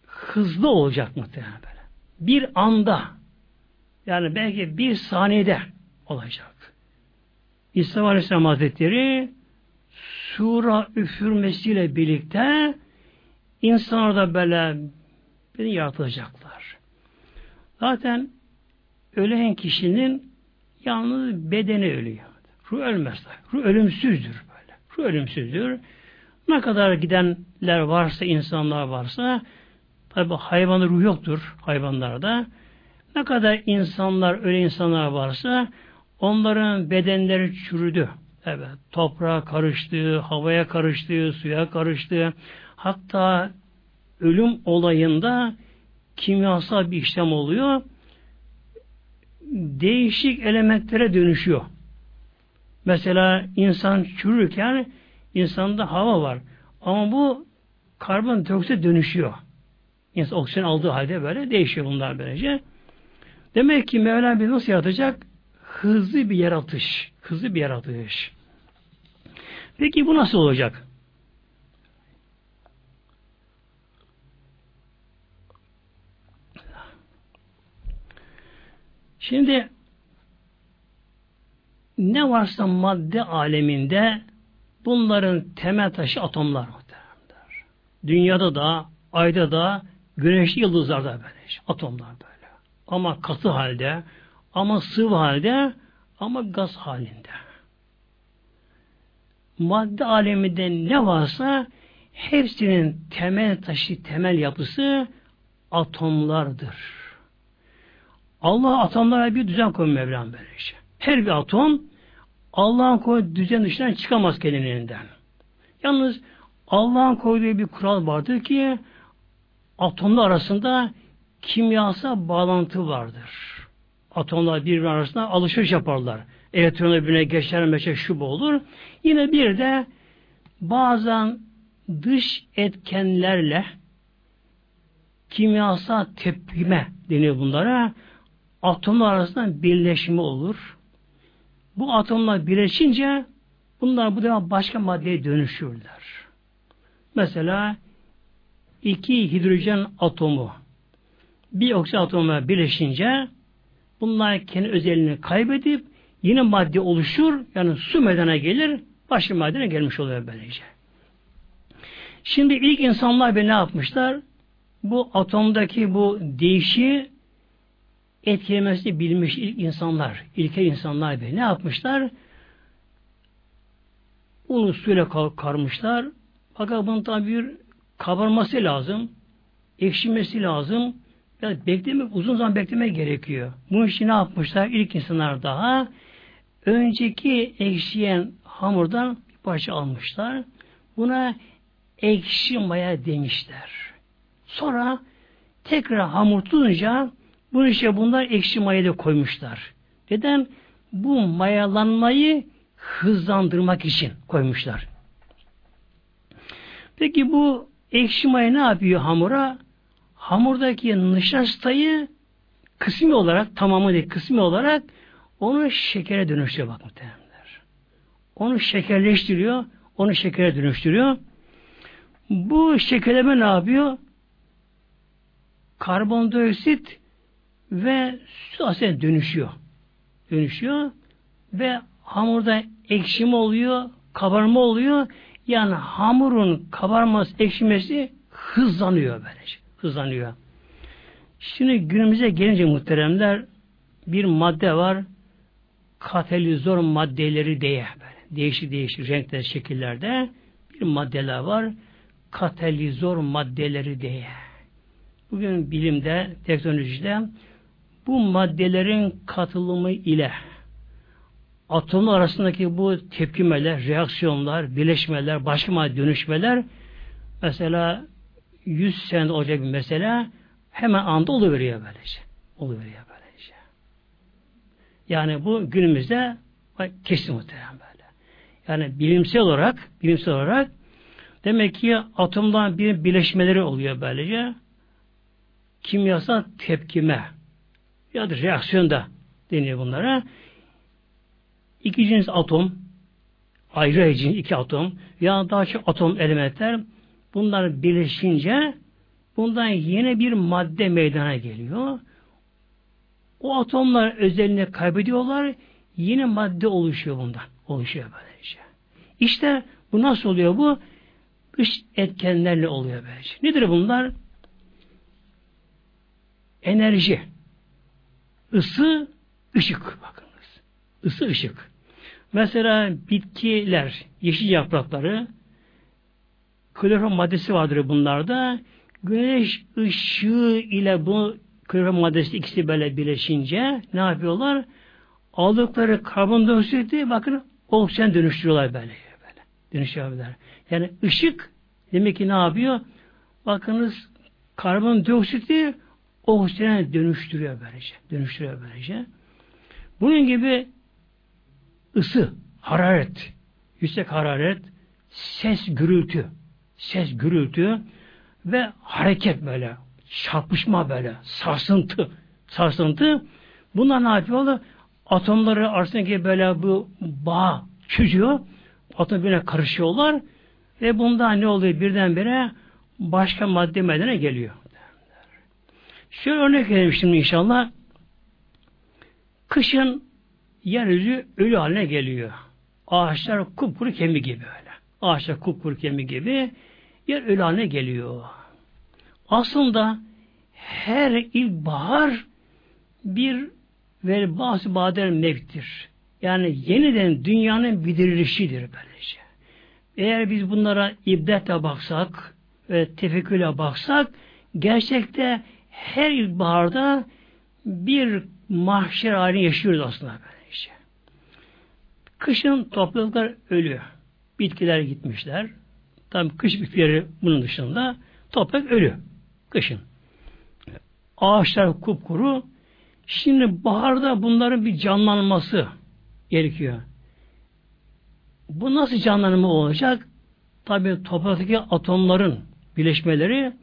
hızlı olacak muhtemelen böyle. Bir anda yani belki bir saniyede olacak. İsa Aleyhisselam Hazretleri sura üfürmesiyle birlikte insanlar da böyle beni yaratılacaklar. Zaten ölen kişinin yalnız bedeni ölüyor. Ruh ölmez. Ruh ölümsüzdür böyle. Ruh ölümsüzdür. Ne kadar gidenler varsa, insanlar varsa tabi hayvanın ruh yoktur hayvanlarda. Ne kadar insanlar, öyle insanlar varsa Onların bedenleri çürüdü. Evet, toprağa karıştı, havaya karıştı, suya karıştı. Hatta ölüm olayında kimyasal bir işlem oluyor. Değişik elementlere dönüşüyor. Mesela insan çürürken insanda hava var. Ama bu karbon dioksit dönüşüyor. İnsan oksijen aldığı halde böyle değişiyor bunlar böylece. Demek ki Mevla bir nasıl yaratacak? hızlı bir yaratış. Hızlı bir yaratış. Peki bu nasıl olacak? Şimdi ne varsa madde aleminde bunların temel taşı atomlar muhtemelenler. Dünyada da, ayda da, güneşli yıldızlarda böyle. Atomlar böyle. Ama katı halde, ama sıvı halde ama gaz halinde. Madde aleminde ne varsa hepsinin temel taşı, temel yapısı atomlardır. Allah atomlara bir düzen koymuş Mevlam böylece. Her bir atom Allah'ın koyduğu düzen dışından çıkamaz kendiliğinden. Yalnız Allah'ın koyduğu bir kural vardır ki atomlar arasında kimyasal bağlantı vardır atomlar birbirine arasında alışveriş yaparlar. Elektronlar birbirine geçer, meşe şu olur. Yine bir de bazen dış etkenlerle kimyasal tepkime deniyor bunlara. Atomlar arasında birleşme olur. Bu atomlar birleşince bunlar bu defa başka maddeye dönüşürler. Mesela iki hidrojen atomu bir oksijen atomuna birleşince Bunlar kendi özelliğini kaybedip yine madde oluşur. Yani su meydana gelir. Başka maddene gelmiş oluyor böylece. Şimdi ilk insanlar be ne yapmışlar? Bu atomdaki bu değişi etkilemesini bilmiş ilk insanlar, ilkel insanlar be ne yapmışlar? Unu suyla karmışlar. Fakat bunun tabi bir kabarması lazım, ekşimesi lazım. Yani beklemek, uzun zaman beklemek gerekiyor. Bu işi ne yapmışlar? İlk insanlar daha önceki ekşiyen hamurdan bir parça almışlar. Buna ekşi maya demişler. Sonra tekrar hamur tutunca Bu işe bunlar ekşi mayayı da koymuşlar. Neden? Bu mayalanmayı hızlandırmak için koymuşlar. Peki bu ekşi maya ne yapıyor hamura? Hamurdaki nişastayı kısmi olarak, tamamı değil kısmi olarak onu şekere dönüştürüyor bak muhtemelenler. Onu şekerleştiriyor, onu şekere dönüştürüyor. Bu şekerleme ne yapıyor? Karbondioksit ve süt asidine dönüşüyor. Dönüşüyor ve hamurda ekşime oluyor, kabarma oluyor. Yani hamurun kabarması, ekşimesi hızlanıyor böylece. Hızlanıyor. Şimdi günümüze gelince muhteremler bir madde var. Katalizör maddeleri diye böyle. Değişik değişik renkler, şekillerde bir maddeler var. Katalizör maddeleri diye. Bugün bilimde, teknolojide bu maddelerin katılımı ile atomlar arasındaki bu tepkimeler, reaksiyonlar, birleşmeler, başka dönüşmeler mesela 100 sene olacak bir mesele hemen anda oluveriyor böylece. Oluveriyor böylece. Yani bu günümüzde kesin muhtemelen böyle. Yani bilimsel olarak bilimsel olarak demek ki atomdan bir birleşmeleri oluyor böylece. Kimyasal tepkime ya da reaksiyon da deniyor bunlara. İki cins atom, ayrı cins iki atom ya daha çok atom elementler bunlar birleşince bundan yeni bir madde meydana geliyor. O atomlar özelliğini kaybediyorlar. Yeni madde oluşuyor bundan. Oluşuyor böylece. İşte bu nasıl oluyor bu? Dış etkenlerle oluyor böylece. Nedir bunlar? Enerji, ısı, ışık. Bakınız. Isı, ışık. Mesela bitkiler, yeşil yaprakları klorofil maddesi vardır bunlarda. Güneş ışığı ile bu klorofil maddesi ikisi böyle birleşince ne yapıyorlar? Aldıkları karbondioksiti bakın oksijen dönüştürüyorlar böyle. böyle. Dönüştürüyorlar. Yani ışık demek ki ne yapıyor? Bakınız karbondioksiti oksijene dönüştürüyor böylece. Dönüştürüyor böylece. Bunun gibi ısı, hararet, yüksek hararet, ses gürültü, ses gürültü ve hareket böyle, çarpışma böyle, sarsıntı, sarsıntı. Bunlar ne yapıyorlar? Atomları arasındaki böyle bu bağ çözüyor. Atom birbirine karışıyorlar ve bunda ne oluyor birdenbire başka madde meydana geliyor. Şöyle örnek verelim şimdi inşallah. Kışın yeryüzü ölü haline geliyor. Ağaçlar kupkuru kemik gibi öyle. Ağaçlar kupkuru kemik gibi yer ölü haline geliyor. Aslında her ilkbahar bir ve bazı bader mevktir. Yani yeniden dünyanın bidirilişidir böylece. Eğer biz bunlara ibdetle baksak ve tefekküle baksak gerçekte her ilkbaharda bir mahşer halini yaşıyoruz aslında böylece. Kışın topluluklar ölüyor. Bitkiler gitmişler. Tam kış bitkileri bunun dışında toprak ölü. Kışın. Ağaçlar kupkuru. Şimdi baharda bunların bir canlanması gerekiyor. Bu nasıl canlanma olacak? Tabi topraktaki atomların birleşmeleri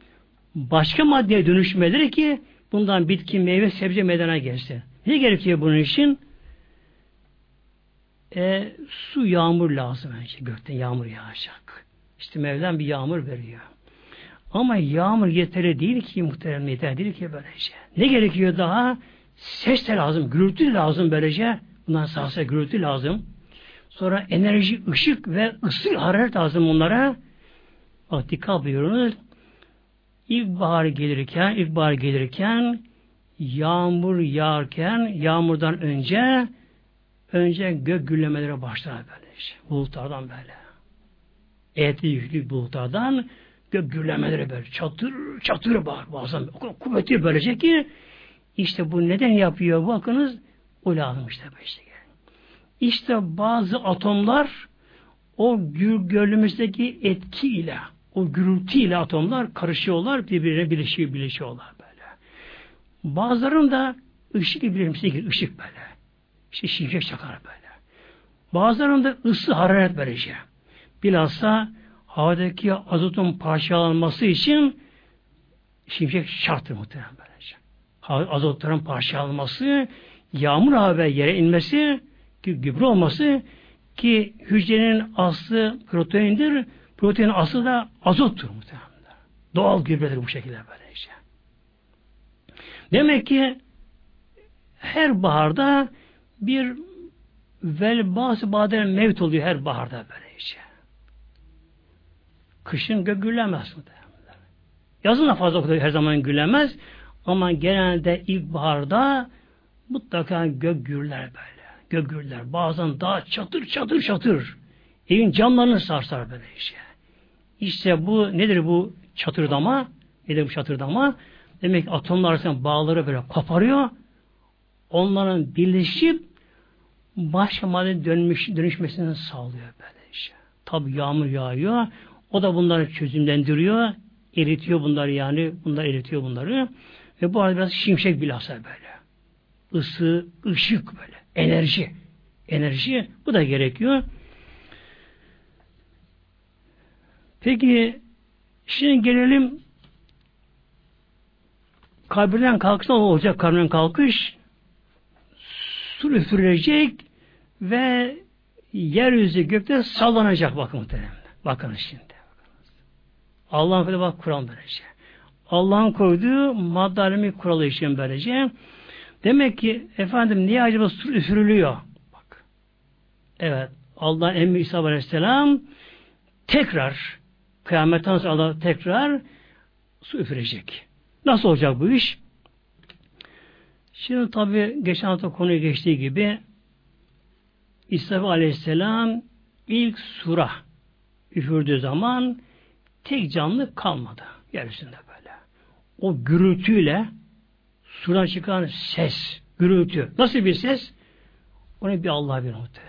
başka maddeye dönüşmeleri ki bundan bitki, meyve, sebze meydana gelsin. Ne gerekiyor bunun için? E, su, yağmur lazım önce. Gökten yağmur yağacak. İşte Mevlam bir yağmur veriyor. Ama yağmur yeterli değil ki muhterem yeterli değil ki böylece. Ne gerekiyor daha? Ses de lazım, gürültü lazım böylece. Bundan sağsa gürültü lazım. Sonra enerji, ışık ve ısı hararet lazım onlara. Bak dikkat buyurunuz. İlkbahar gelirken, ilkbahar gelirken yağmur yağarken yağmurdan önce önce gök güllemelere başlar böyle işte. Bulutlardan böyle. Ehli yüklü bulutlardan gök gürlemeleri böyle çatır çatır bağır bazen o kadar kuvvetli böylece ki işte bu neden yapıyor bakınız o lazım işte işte. İşte bazı atomlar o gölümüzdeki etkiyle o gürültüyle atomlar karışıyorlar birbirine birleşiyor birleşiyorlar böyle. Bazılarının da ışık bilimsi gibi ışık böyle. İşte şimşek çakar böyle. Bazılarının da ısı hararet böylece. Bilhassa havadaki azotun parçalanması için şimşek şarttır muhtemelen böylece. Azotların parçalanması, yağmur haber yere inmesi, gübre olması ki hücrenin aslı proteindir. Proteinin aslı da azottur muhtemelen. Doğal gübredir bu şekilde böylece. Demek ki her baharda bir vel bazı bader mevt oluyor her baharda böylece. Kışın gök güllemez. Yazın da fazla her zaman gülemez. Ama genelde ilkbaharda mutlaka gök gürler böyle. Gök gürler. Bazen daha çatır çatır çatır. Evin camlarını sarsar böyle işte. İşte bu nedir bu çatırdama? Nedir bu çatırdama? Demek ki atomlar arasında bağları böyle koparıyor. Onların birleşip başka madde dönmüş, dönüşmesini sağlıyor böyle işte. Tabi yağmur yağıyor. O da bunları çözümlendiriyor. Eritiyor bunları yani. Bunlar eritiyor bunları. Ve bu arada biraz şimşek bilhassa böyle. Isı, ışık böyle. Enerji. Enerji. Bu da gerekiyor. Peki şimdi gelelim kabirden kalkışta olacak kabirden kalkış su üfürülecek ve yeryüzü gökte sallanacak bakın muhtemelen. Bakın şimdi. Allah'ın böyle bak Kur'an böylece. Allah'ın koyduğu madde kuralı için böylece. Demek ki efendim niye acaba su üfürülüyor? Bak. Evet. Allah'ın emri İsa Aleyhisselam tekrar kıyametten sonra Allah tekrar su üfürecek. Nasıl olacak bu iş? Şimdi tabi geçen hafta konuyu geçtiği gibi İsa Aleyhisselam ilk sura üfürdüğü zaman tek canlı kalmadı yeryüzünde böyle. O gürültüyle sudan çıkan ses, gürültü. Nasıl bir ses? Onu bir Allah bir muhteremler.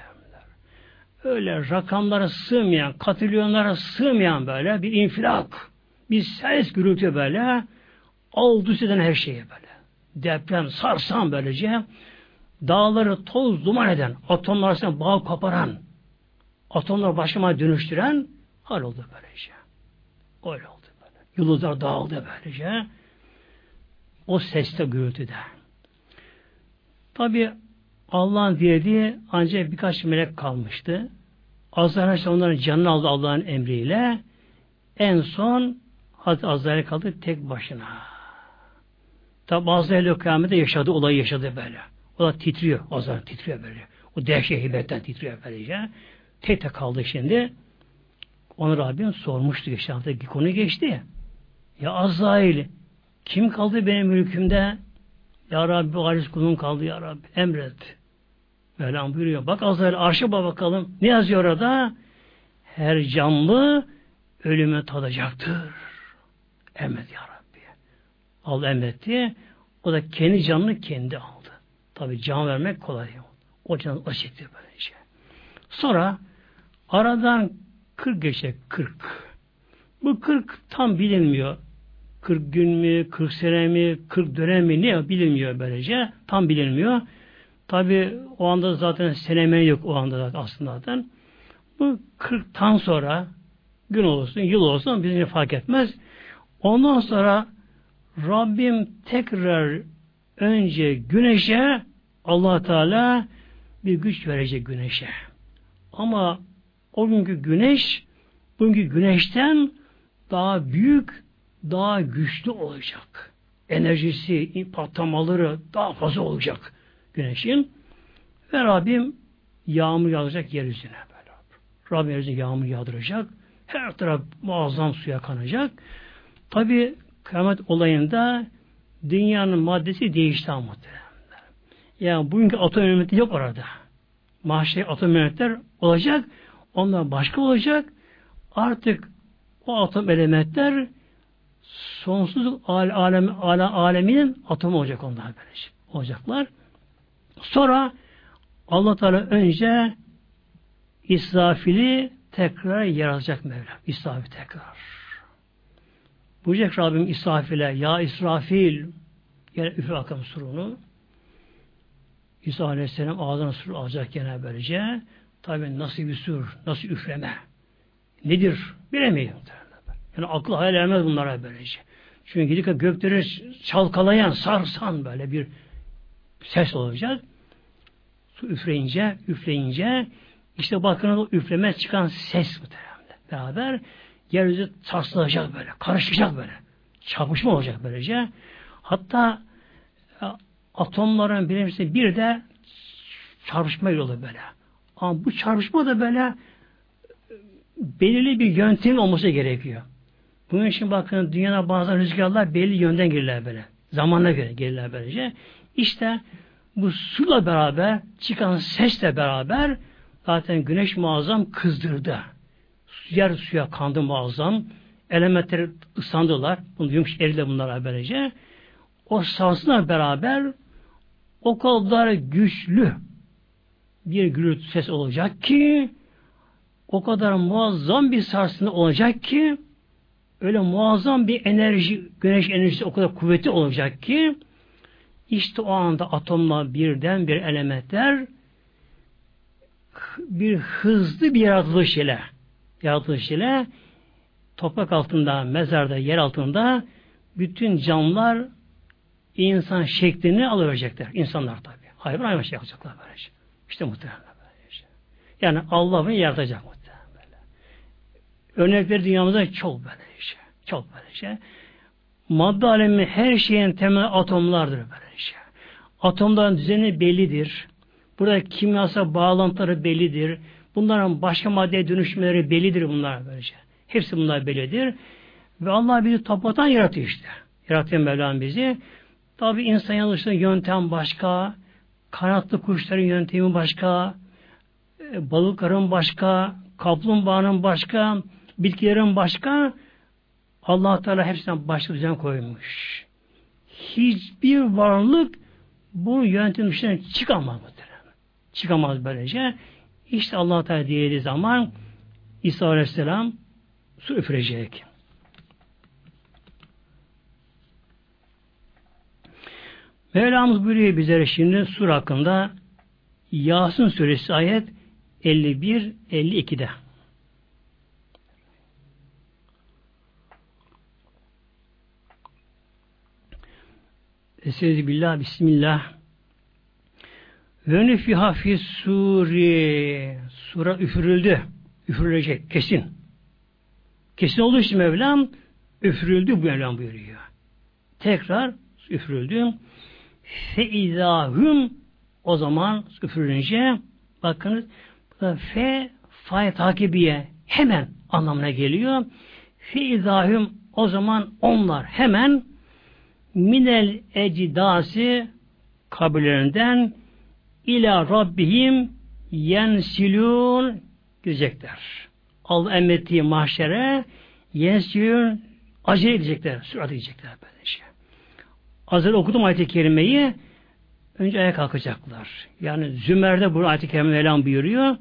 Öyle rakamlara sığmayan, katrilyonlara sığmayan böyle bir infilak, bir ses gürültü böyle aldı eden her şeye böyle. Deprem sarsan böylece dağları toz duman eden, atomlar arasında bağ koparan, atomlar başıma dönüştüren hal oldu böylece. Öyle oldu böyle. Yıldızlar dağıldı böylece. O seste gürültüde. Tabi Allah'ın dilediği ancak birkaç melek kalmıştı. Azrail onların canını aldı Allah'ın emriyle. En son Hazreti Azrail kaldı tek başına. Tabi Azrail o kıyamette yaşadı, olayı yaşadı böyle. O da titriyor, Azrail titriyor böyle. O dehşet hibetten titriyor böylece. Tek tek kaldı şimdi. Onu Rabbim sormuştu geçen haftaki konu geçti. Ya Azrail kim kaldı benim mülkümde? Ya Rabbi aciz kulun kaldı ya Rabbi. Emret. Mevlam buyuruyor. Bak Azrail arşa bakalım. Ne yazıyor orada? Her canlı ölüme tadacaktır. Emret ya Rabbi. Allah emretti. O da kendi canını kendi aldı. Tabi can vermek kolay. O canı o çekti böylece. Sonra aradan 40 geçe 40. Bu 40 tam bilinmiyor. 40 gün mü, 40 sene mi, 40 dönem mi ne bilinmiyor böylece. Tam bilinmiyor. Tabi o anda zaten seneme yok o anda zaten aslında zaten. Bu 40'tan sonra gün olsun, yıl olsun bizi fark etmez. Ondan sonra Rabbim tekrar önce güneşe allah Teala bir güç verecek güneşe. Ama o günkü güneş bugünkü güneşten daha büyük, daha güçlü olacak. Enerjisi, patlamaları daha fazla olacak güneşin. Ve Rabbim yağmur yağacak yeryüzüne böyle. Rabbim yeryüzüne yağmur yağdıracak. Her taraf muazzam suya kanacak. Tabi kıyamet olayında dünyanın maddesi değişti ama Yani bugünkü atom elementi yok orada. Mahşer atom elementler olacak. Onlar başka olacak. Artık o atom elementler sonsuz alem, alem, aleminin atomu olacak onlar böylece. Olacaklar. Sonra Allah Teala önce İsrafil'i tekrar yaratacak Mevla. İsrafil tekrar. Buyacak Rabbim İsrafil'e Ya İsrafil Yani üfür bakalım surunu. İsa Aleyhisselam ağzına sur alacak gene böylece. Tabi nasıl bir sur, nasıl üfleme. Nedir? Bilemeyiz. Yani aklı hayal ermez bunlara böylece. Çünkü gidip gökleri çalkalayan, sarsan böyle bir ses olacak. Su üfleyince, üfleyince işte bakın o üfleme çıkan ses muhtemelen beraber yeryüzü sarsılacak böyle, karışacak böyle. Çarpışma olacak böylece. Hatta e, atomların bilimsi bir de çarpışma yolu böyle. Ama bu çarpışma da böyle e, belirli bir yöntem olması gerekiyor. Bunun için bakın dünyada bazı rüzgarlar belli yönden gelirler böyle. Zamanla göre gelirler böylece. İşte bu suyla beraber çıkan sesle beraber zaten güneş muazzam kızdırdı. Yer suya kandı muazzam. Elementleri ıslandılar. Bunu yumuşak eridi bunlar böylece. O sarsınlar beraber o kadar güçlü bir gürültü ses olacak ki o kadar muazzam bir sarsıntı olacak ki öyle muazzam bir enerji, güneş enerjisi o kadar kuvvetli olacak ki işte o anda atomla birden bir elementler bir hızlı bir yaratılış ile yaratılış ile toprak altında, mezarda, yer altında bütün canlılar insan şeklini alıverecekler. İnsanlar tabi. Hayvan hayvan şey yapacaklar böylece. İşte muhtemelen böylece. Yani Allah bunu yaratacak muhtemelen böyle. Örnekleri dünyamızda çok böylece. Çok böylece. Madde alemi her şeyin temel atomlardır böylece. Atomların düzeni bellidir. Burada kimyasal bağlantıları bellidir. Bunların başka maddeye dönüşmeleri bellidir bunlar böylece. Hepsi bunlar bellidir. Ve Allah bizi topraktan yaratıyor işte. Yaratıyor Mevlam bizi. Tabi insan yanlışlığı yöntem başka, kanatlı kuşların yöntemi başka, e, balıkların başka, kaplumbağanın başka, bitkilerin başka, allah Teala hepsinden başka düzen koymuş. Hiçbir varlık bu dışından çıkamaz muhtemelen. Çıkamaz böylece. İşte allah Teala diyediği zaman İsa Aleyhisselam su üfürecek. Mevlamız buyuruyor bizlere şimdi sur hakkında Yasin suresi ayet 51-52'de. Estaizu billah, bismillah. Ve nüfiha fi suri. Sura üfürüldü. Üfürülecek, kesin. Kesin olduğu için Mevlam üfürüldü bu Mevlam buyuruyor. Tekrar üfürüldü. Feizahüm o zaman üfürünce bakınız fe fay takibiye hemen anlamına geliyor. Feizahüm o zaman onlar hemen minel ecidasi kabirlerinden ila Rabbihim yensilun gidecekler. Allah emrettiği mahşere yensilun acele edecekler, sürat edecekler böylece. Az önce okudum ayet-i kerimeyi önce ayağa kalkacaklar. Yani Zümer'de bu ayet-i kerime Mevlam buyuruyor.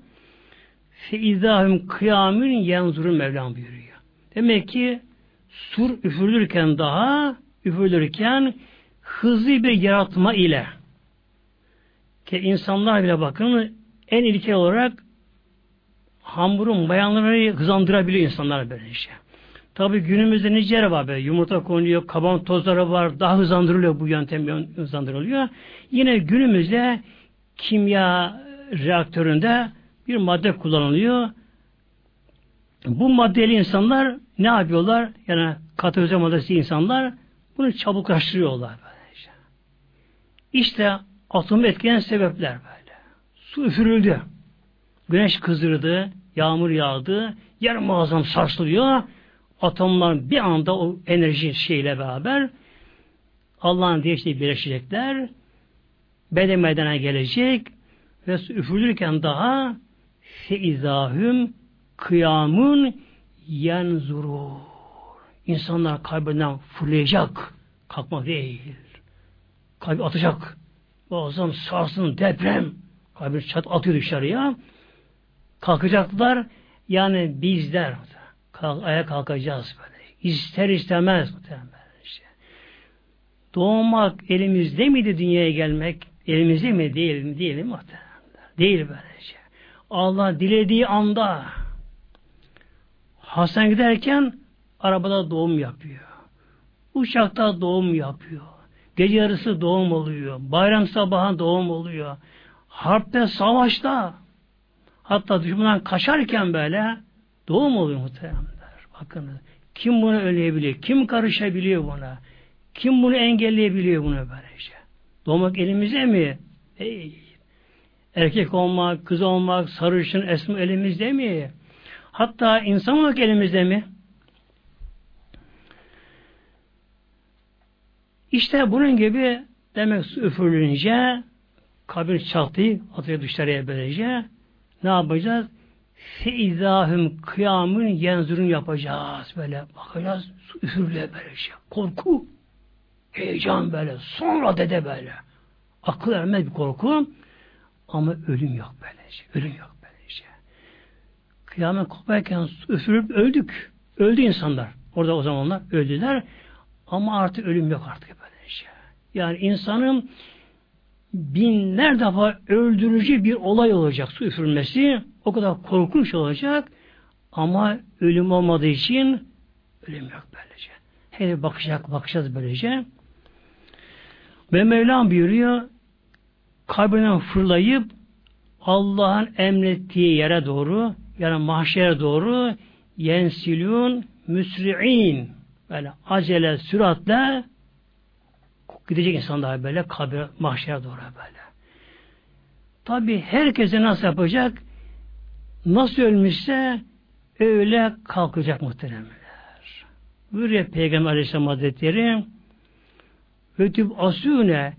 Feizahüm kıyamün yenzurun Mevlam buyuruyor. Demek ki sur üfürülürken daha üfürülürken hızlı bir yaratma ile ki insanlar bile bakın en ilkel olarak hamurun bayanları hızlandırabiliyor insanlar böyle işte. Tabi günümüzde nice yer var böyle. Yumurta konuyor, kaban tozları var. Daha hızlandırılıyor bu yöntem hızlandırılıyor. Yine günümüzde kimya reaktöründe bir madde kullanılıyor. Bu maddeli insanlar ne yapıyorlar? Yani katalize maddesi insanlar bunu çabuklaştırıyorlar böylece. İşte atomu etkileyen sebepler böyle. Su üfürüldü. Güneş kızdırdı, yağmur yağdı, yer muazzam sarsılıyor. Atomlar bir anda o enerji şeyle beraber Allah'ın değiştiği birleşecekler. Beden meydana gelecek ve üfürülürken daha feizahüm kıyamun yenzurur. İnsanlar kalbinden fırlayacak. Kalkmak değil. Kalbi atacak. Muazzam sarsın deprem. Kalbi çat atıyor dışarıya. Kalkacaklar. Yani bizler kalk, ayağa kalkacağız böyle. İster istemez muhtemelen işte. Doğmak elimizde miydi dünyaya gelmek? Elimizde mi? Değil mi? Değil mi? Değil böylece. Allah dilediği anda Hasan giderken arabada doğum yapıyor. Uçakta doğum yapıyor. Gece yarısı doğum oluyor. Bayram sabahı doğum oluyor. Harpte, savaşta hatta düşmandan kaçarken böyle doğum oluyor muhteremler. Bakın kim bunu önleyebiliyor? Kim karışabiliyor buna? Kim bunu engelleyebiliyor bunu böylece? Doğmak elimizde mi? Değil. Erkek olmak, kız olmak, sarışın, esma elimizde mi? Hatta insan olmak elimizde mi? İşte bunun gibi demek su üfürülünce kabir çatlayıp atıyor dışarıya böylece ne yapacağız? Feizahüm kıyamın yenzurun yapacağız. Böyle bakacağız. Su üfürülüyor böylece. Korku. Heyecan böyle. Sonra dede böyle. Akıl ermez bir korku. Ama ölüm yok böylece. Ölüm yok böylece. Kıyamet koparken üfürüp öldük. Öldü insanlar. Orada o zamanlar öldüler. Ama artık ölüm yok artık. Yani insanın binler defa öldürücü bir olay olacak su üfürmesi. O kadar korkunç olacak. Ama ölüm olmadığı için ölüm yok böylece. Her bakacak, bakacağız böylece. Ve Mevlam buyuruyor kabrinden fırlayıp Allah'ın emrettiği yere doğru yani mahşere doğru yensilun müsri'in böyle acele süratle gidecek insanlar böyle kabir mahşere doğru böyle. Tabi herkese nasıl yapacak? Nasıl ölmüşse öyle kalkacak muhteremler. Buyuruyor Peygamber Aleyhisselam Hazretleri Ötüb asune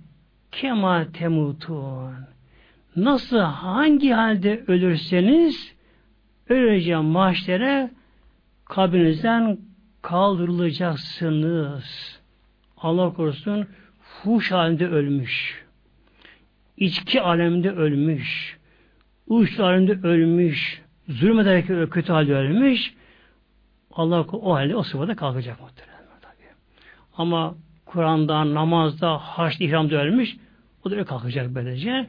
kema temutun. Nasıl hangi halde ölürseniz öylece mahşere kabrinizden kaldırılacaksınız. Allah korusun fuş halinde ölmüş. içki aleminde ölmüş. Uç aleminde ölmüş. Zulmederek kötü halde ölmüş. Allah o halde o sıfada kalkacak muhtemelen. Ama Kur'an'da, namazda, haç ihramda ölmüş. O da öyle kalkacak böylece.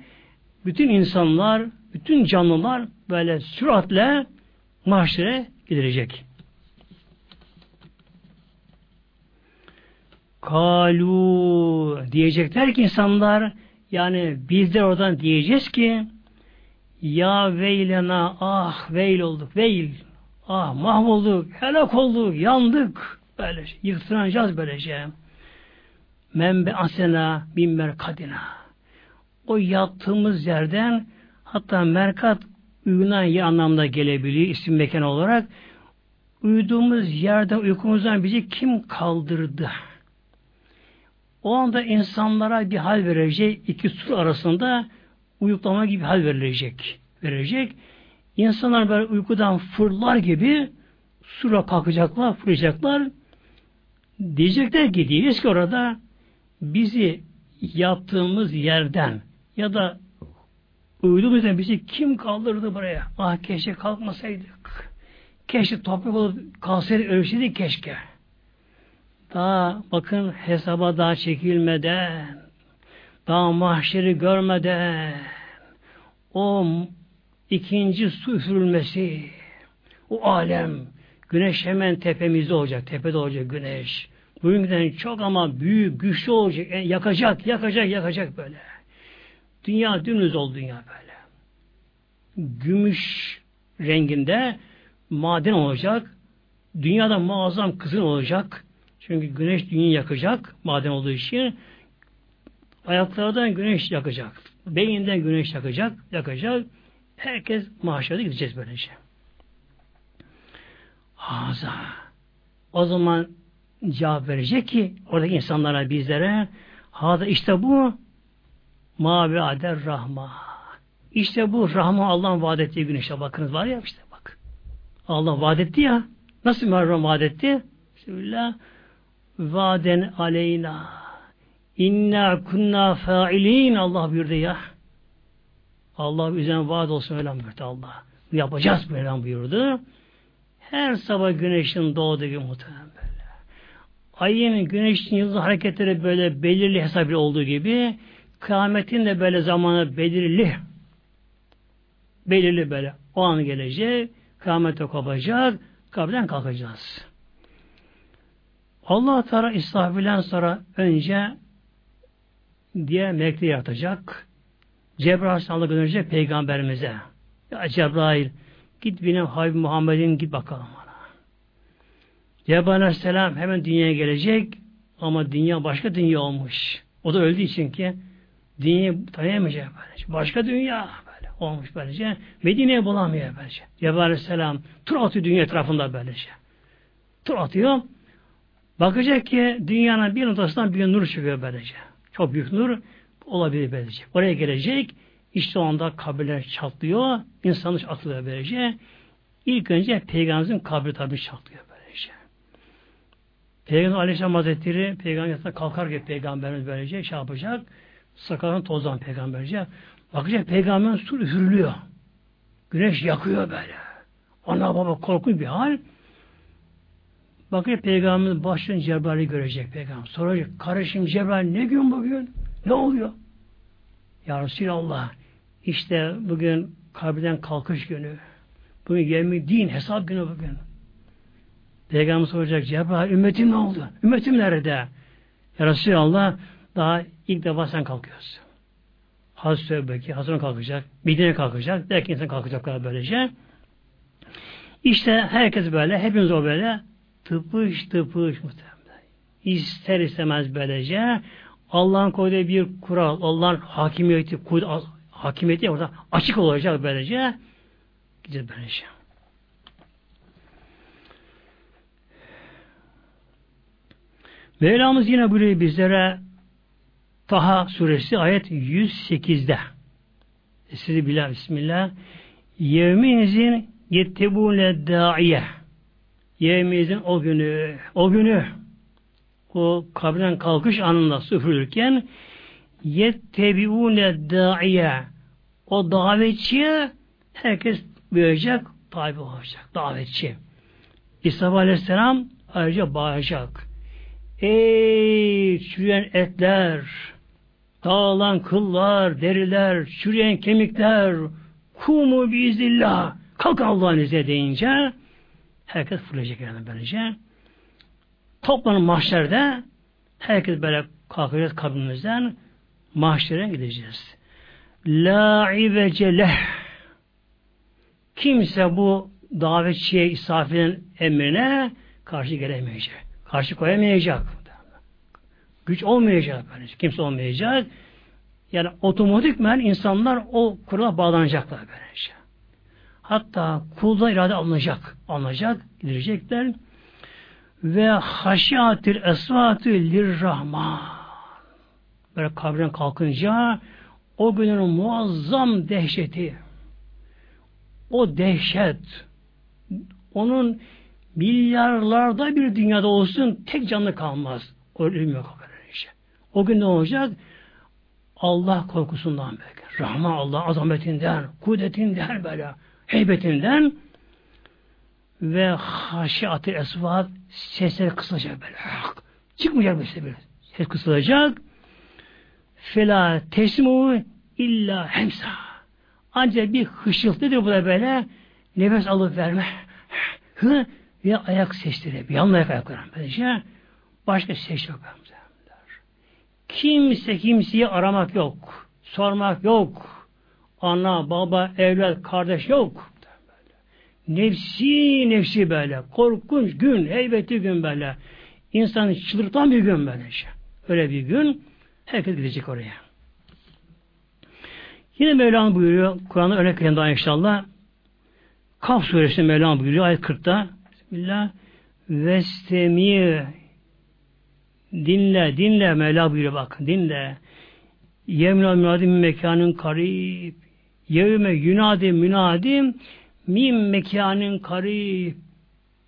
Bütün insanlar, bütün canlılar böyle süratle mahşere gidilecek. Kalu diyecekler ki insanlar yani biz de oradan diyeceğiz ki ya veylena ah veil olduk veil ah mahvolduk helak olduk yandık böyle yıktıracağız böylece menbe asena bin merkadina. O yattığımız yerden hatta merkat uyunan yer anlamda gelebiliyor isim mekan olarak. Uyuduğumuz yerde uykumuzdan bizi kim kaldırdı? O anda insanlara bir hal verecek, iki sur arasında uyuklama gibi hal verilecek. Verecek. İnsanlar böyle uykudan fırlar gibi sura kalkacaklar, fırlayacaklar. Diyecekler ki diyeceğiz ki orada bizi yaptığımız yerden ya da uyuduğumuz yerden bizi kim kaldırdı buraya? Ah keşke kalkmasaydık. Keşke toprak olup kalsaydık ölseydik keşke. Daha bakın hesaba daha çekilmeden daha mahşeri görmeden o ikinci su üfürülmesi o alem güneş hemen tepemizde olacak. Tepede olacak güneş. Bugünden çok ama büyük, güçlü olacak. Yani yakacak, yakacak, yakacak böyle. Dünya dümdüz oldu dünya böyle. Gümüş renginde maden olacak. Dünyada muazzam kızın olacak. Çünkü güneş dünyayı yakacak maden olduğu için. Ayaklardan güneş yakacak. Beyinden güneş yakacak, yakacak. Herkes mahşerde gideceğiz böylece. Haza. O zaman cevap verecek ki oradaki insanlara bizlere hada işte bu mavi ader rahma. İşte bu rahma Allah'ın vaad ettiği gün bakınız var ya işte bak. Allah vaad etti ya. Nasıl Meryem vaad etti? Bismillah. Vaden aleyna. İnna kunna failin Allah buyurdu ya. Allah üzerine vaad olsun öyle buyurdu Allah. Yapacağız böyle buyurdu. Her sabah güneşin doğduğu gibi muhtemelen ayın, güneşin, yıldızın hareketleri böyle belirli hesaplı olduğu gibi kıyametin de böyle zamanı belirli belirli böyle o an gelecek kıyamete kopacak kabirden kalkacağız. Allah Teala İsrafil'den sonra önce diye melekleri yaratacak. Cebrail Aleyhisselam'la gönderecek peygamberimize. Ya Cebrail git benim Habib Muhammed'in git bakalım ona. Cebrail Aleyhisselam hemen dünyaya gelecek ama dünya başka dünya olmuş. O da öldüğü için ki dünyayı tanıyamayacak böylece. Başka dünya böyle olmuş böylece. Medine'ye bulamıyor böylece. Cebrail Aleyhisselam tur atıyor dünya etrafında böylece. Tur atıyor. Bakacak ki dünyanın bir noktasından bir nur çıkıyor böylece. Çok büyük nur olabilir böylece. Oraya gelecek. İşte o anda kabirler çatlıyor. İnsanlık atılıyor böylece. İlk önce Peygamberimizin kabri tabi çatlıyor böylece. Peygamber Aleyhisselam Hazretleri Peygamber kalkar gibi Peygamberimiz böylece şey yapacak. Sakalını tozdan Peygamberce. Bakacak Peygamberin su üfürülüyor. Güneş yakıyor böyle. Ana baba korkunç bir hal. Bakıyor Peygamberimiz başını Cebrail'i görecek Peygamber. Soracak. Kardeşim Cebrail ne gün bugün? Ne oluyor? Ya Resulallah işte bugün kabirden kalkış günü. Bugün yevmi din hesap günü bugün. Peygamber soracak Cebrail ümmetim ne oldu? Ümmetim nerede? Ya Resulallah daha ilk defa sen kalkıyorsun. Hazreti Ebubekir, Hasan kalkacak, Medine kalkacak, belki insan kalkacaklar böylece. İşte herkes böyle, hepimiz o böyle tıpış tıpış muhtemelen. İster istemez böylece Allah'ın koyduğu bir kural, Allah'ın hakimiyeti, hakimiyeti orada açık olacak böylece. Gideceğiz böylece. Mevlamız yine burayı bizlere Taha suresi ayet 108'de sizi billah bismillah yevminizin yettebune da'iye Yevmiyizin o günü, o günü o kabirden kalkış anında süpürülürken yettebiune da'iye o davetçiye herkes duyacak, tabi olacak. Davetçi. İsa Aleyhisselam ayrıca bağıracak. Ey çürüyen etler, dağılan kıllar, deriler, çürüyen kemikler, kumu biiznillah, kalk Allah'ın izniyle deyince Herkes fırlayacak yani böylece. Toplanın mahşerde herkes böyle kalkacağız kabrimizden mahşere gideceğiz. La ivece leh kimse bu davetçiye isafirin emrine karşı gelemeyecek. Karşı koyamayacak. Güç olmayacak. Böylece. Kimse olmayacak. Yani otomatikmen insanlar o kurala bağlanacaklar böylece. Hatta kulda irade alınacak. Alınacak, gidirecekler. Ve haşiatil esvatü lirrahman. Böyle kabren kalkınca o günün muazzam dehşeti o dehşet onun milyarlarda bir dünyada olsun tek canlı kalmaz. Ölüm yok. O gün ne olacak? Allah korkusundan belki. Rahman Allah azametinden, kudretinden böyle heybetinden ve haşiatı esvat sesleri kısılacak böyle. Çıkmayacak işte böyle. Ses kısılacak. Fela tesmu illa hemsa. Ancak bir hışıltıdır bu da böyle nefes alıp verme. Hı ve ayak sesleri. Bir yanına ayak ayakları. Böylece başka ses yok. Kimse kimseyi aramak yok. Sormak yok ana, baba, evlat, kardeş yok. Nefsi nefsi böyle. Korkunç gün, heybetli gün böyle. İnsanı çıldırtan bir gün böyle. Şey. Öyle bir gün herkes gidecek oraya. Yine Mevlana buyuruyor, Kur'an'da örnek vereyim inşallah. Kaf suresinde Mevlana buyuruyor ayet 40'ta. Bismillah. Vestemi dinle, dinle Mevla buyuruyor bak, dinle. Yemna münadim mekanın karib. Yevme yunadim münadim mim mekanın karib.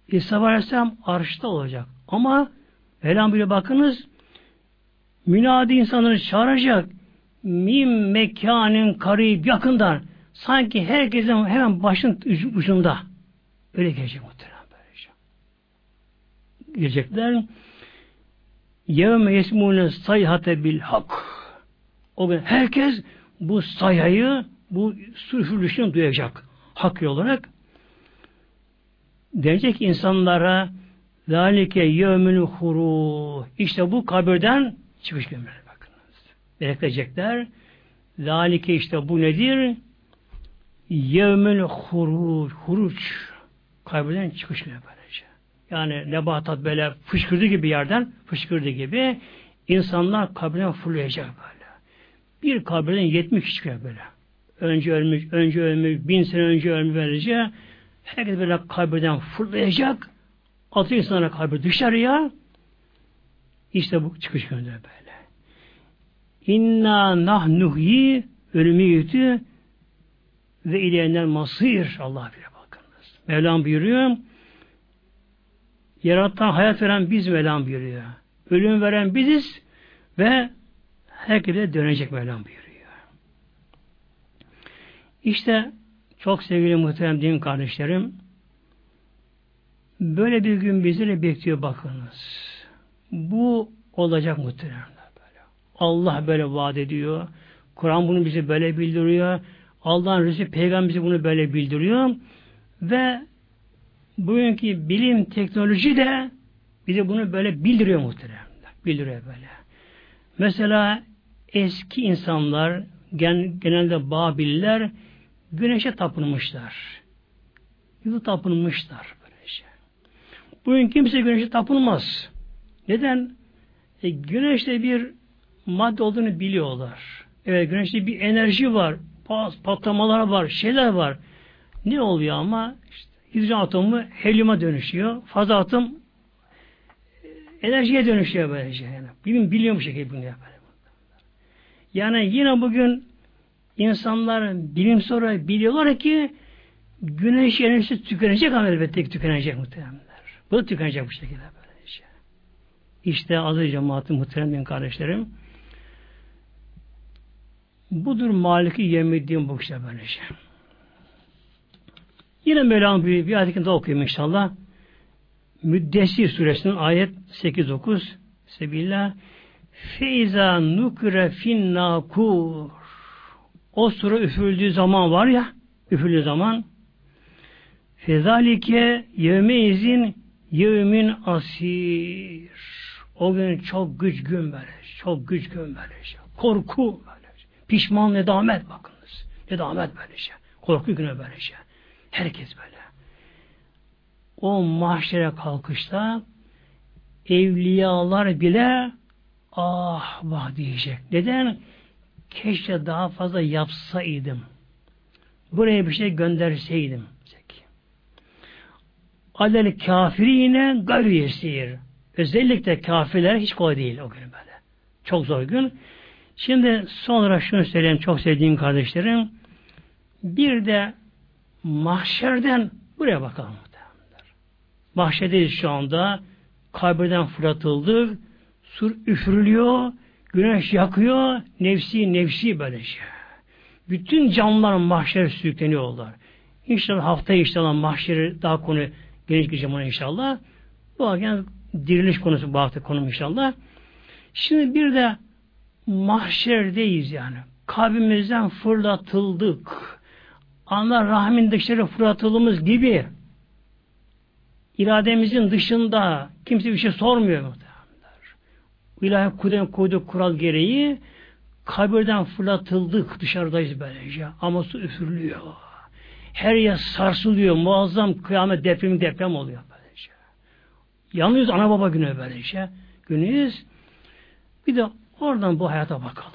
İsa Aleyhisselam arşta olacak. Ama bile bakınız münadi insanları çağıracak mim mekanın karib yakından sanki herkesin hemen başın ucunda öyle gelecek muhtemelen böylece. Gelecekler yevme yesmûne sayhate bil hak. O gün herkes bu sayayı, bu sürüşülüşünü duyacak. Hak olarak. Denecek insanlara Zalike yevmül huru. İşte bu kabirden çıkış günleri bakınız. Bekleyecekler. Zalike işte bu nedir? Yevmül huruç. Huruç. Kabirden çıkış günü böylece. Yani nebatat böyle fışkırdı gibi yerden fışkırdı gibi insanlar kabirden fırlayacak böyle. Bir kabirden yetmiş çıkıyor böyle. Önce ölmüş, önce ölmüş, bin sene önce ölmüş böylece. Herkes böyle kabirden fırlayacak. Atıyor insanlara kalbi dışarıya. İşte bu çıkış gönder böyle. İnna nahnuhyi ölümü yütü ve ileyenler masir. Allah bile bakınız. Mevlam buyuruyor. Yaratan hayat veren biz Mevlam buyuruyor. Ölüm veren biziz ve herkese dönecek Mevlam buyuruyor. İşte çok sevgili muhterem din kardeşlerim Böyle bir gün bizleri bekliyor bakınız. Bu olacak muhtemelen böyle. Allah böyle vaat ediyor. Kur'an bunu bize böyle bildiriyor. Allah'ın Resulü Peygamber bize bunu böyle bildiriyor. Ve bugünkü bilim, teknoloji de bize bunu böyle bildiriyor muhtemelen. Bildiriyor böyle. Mesela eski insanlar genelde Babiller güneşe tapınmışlar. Yıldız tapınmışlar. Bugün kimse güneşe tapınmaz. Neden? E, güneşte bir madde olduğunu biliyorlar. Evet güneşte bir enerji var. Patlamalar var. Şeyler var. Ne oluyor ama? İşte, hidrojen atomu helyuma dönüşüyor. Fazla atom e, enerjiye dönüşüyor böylece. Yani. Bilim biliyor bu şekilde bunu yapar. Yani yine bugün insanlar bilim sonra biliyorlar ki güneş enerjisi tükenecek ama elbette tükenecek muhtemelen. Bu da tükenecek bu şekilde böyle şey. İşte aziz cemaatim muhterem kardeşlerim. Budur maliki yemediğim bu işte böyle şey. Yine Mevlam bir, bir ayetini daha okuyayım inşallah. Müddessir suresinin ayet 8-9 Sebillah Feiza nukre fin O sure üfüldüğü zaman var ya üfüldüğü zaman Fezalike yevme Yevmin asir. O gün çok güç gün böyle. Çok güç gün böyle. Korku böyle. Pişman nedamet bakınız. Nedamet böyle şey. Korku günü böyle şey. Herkes böyle. O mahşere kalkışta evliyalar bile ah vah diyecek. Neden? Keşke daha fazla yapsaydım. Buraya bir şey gönderseydim alel kafirine gayrı yesir. Özellikle kafirler hiç kolay değil o gün böyle. Çok zor gün. Şimdi son olarak şunu söyleyeyim çok sevdiğim kardeşlerim. Bir de mahşerden buraya bakalım. Mahşerdeyiz şu anda. Kabirden fırlatıldık. Sur üfürülüyor. Güneş yakıyor. Nefsi nefsi böyle şey. Bütün canlılar mahşer sürükleniyorlar. İnşallah haftaya inşallah mahşeri daha konu geniş gireceğim ona inşallah. Bu yani diriliş konusu bu hafta konum inşallah. Şimdi bir de mahşerdeyiz yani. Kalbimizden fırlatıldık. Ana rahmin dışarı fırlatıldığımız gibi irademizin dışında kimse bir şey sormuyor mu? İlahi kudem koyduğu kural gereği kabirden fırlatıldık dışarıdayız böylece. Ama su üfürülüyor. Her yer sarsılıyor. Muazzam kıyamet depremi deprem oluyor böylece. Yalnız ana baba günü böylece. Günüyüz. Bir de oradan bu hayata bakalım.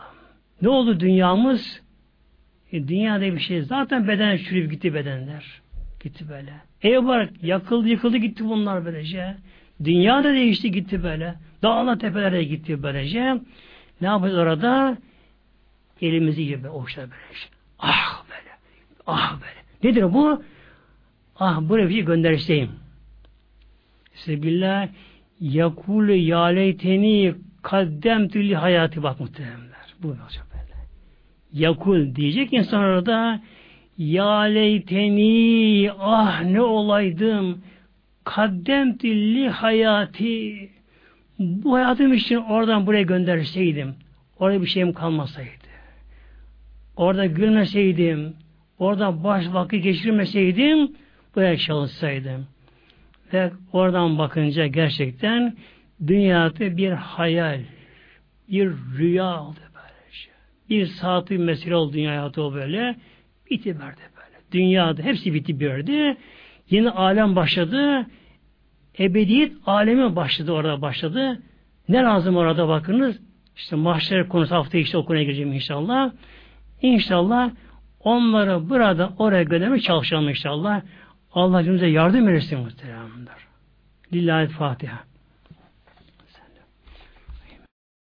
Ne oldu dünyamız? E, dünyada bir şey. Zaten beden çürüyüp gitti bedenler. Gitti böyle. Ev var yakıldı yıkıldı gitti bunlar böylece. Dünya da değişti gitti böyle. Dağla tepelere gitti böylece. Ne yapacağız orada? Elimizi gibi oşla böylece. Ah böyle. Ah böyle. Nedir bu? Ah buraya bir şey gönderseyim. Sebillah yakul yaleyteni kaddemtü li hayatı bak muhteremler. Bu olacak böyle. Yakul diyecek insan orada yaleyteni ah ne olaydım kaddemtü li hayati bu hayatım için oradan buraya gönderseydim, orada bir şeyim kalmasaydı, orada gülmeseydim, orada baş vakit geçirmeseydim, buraya çalışsaydım. Ve oradan bakınca gerçekten dünyada bir hayal, bir rüya oldu böylece. Bir saati mesele oldu dünya hayatı o böyle. Bitti verdi böyle. Dünyada hepsi bitti verdi. Yeni alem başladı. Ebediyet alemi başladı orada başladı. Ne lazım orada bakınız? İşte mahşer konusu hafta işte okumaya gireceğim inşallah. İnşallah onları burada oraya göndermeye çalışalım inşallah. Allah cümlemize yardım etsin muhteremler. Lillahi Fatiha.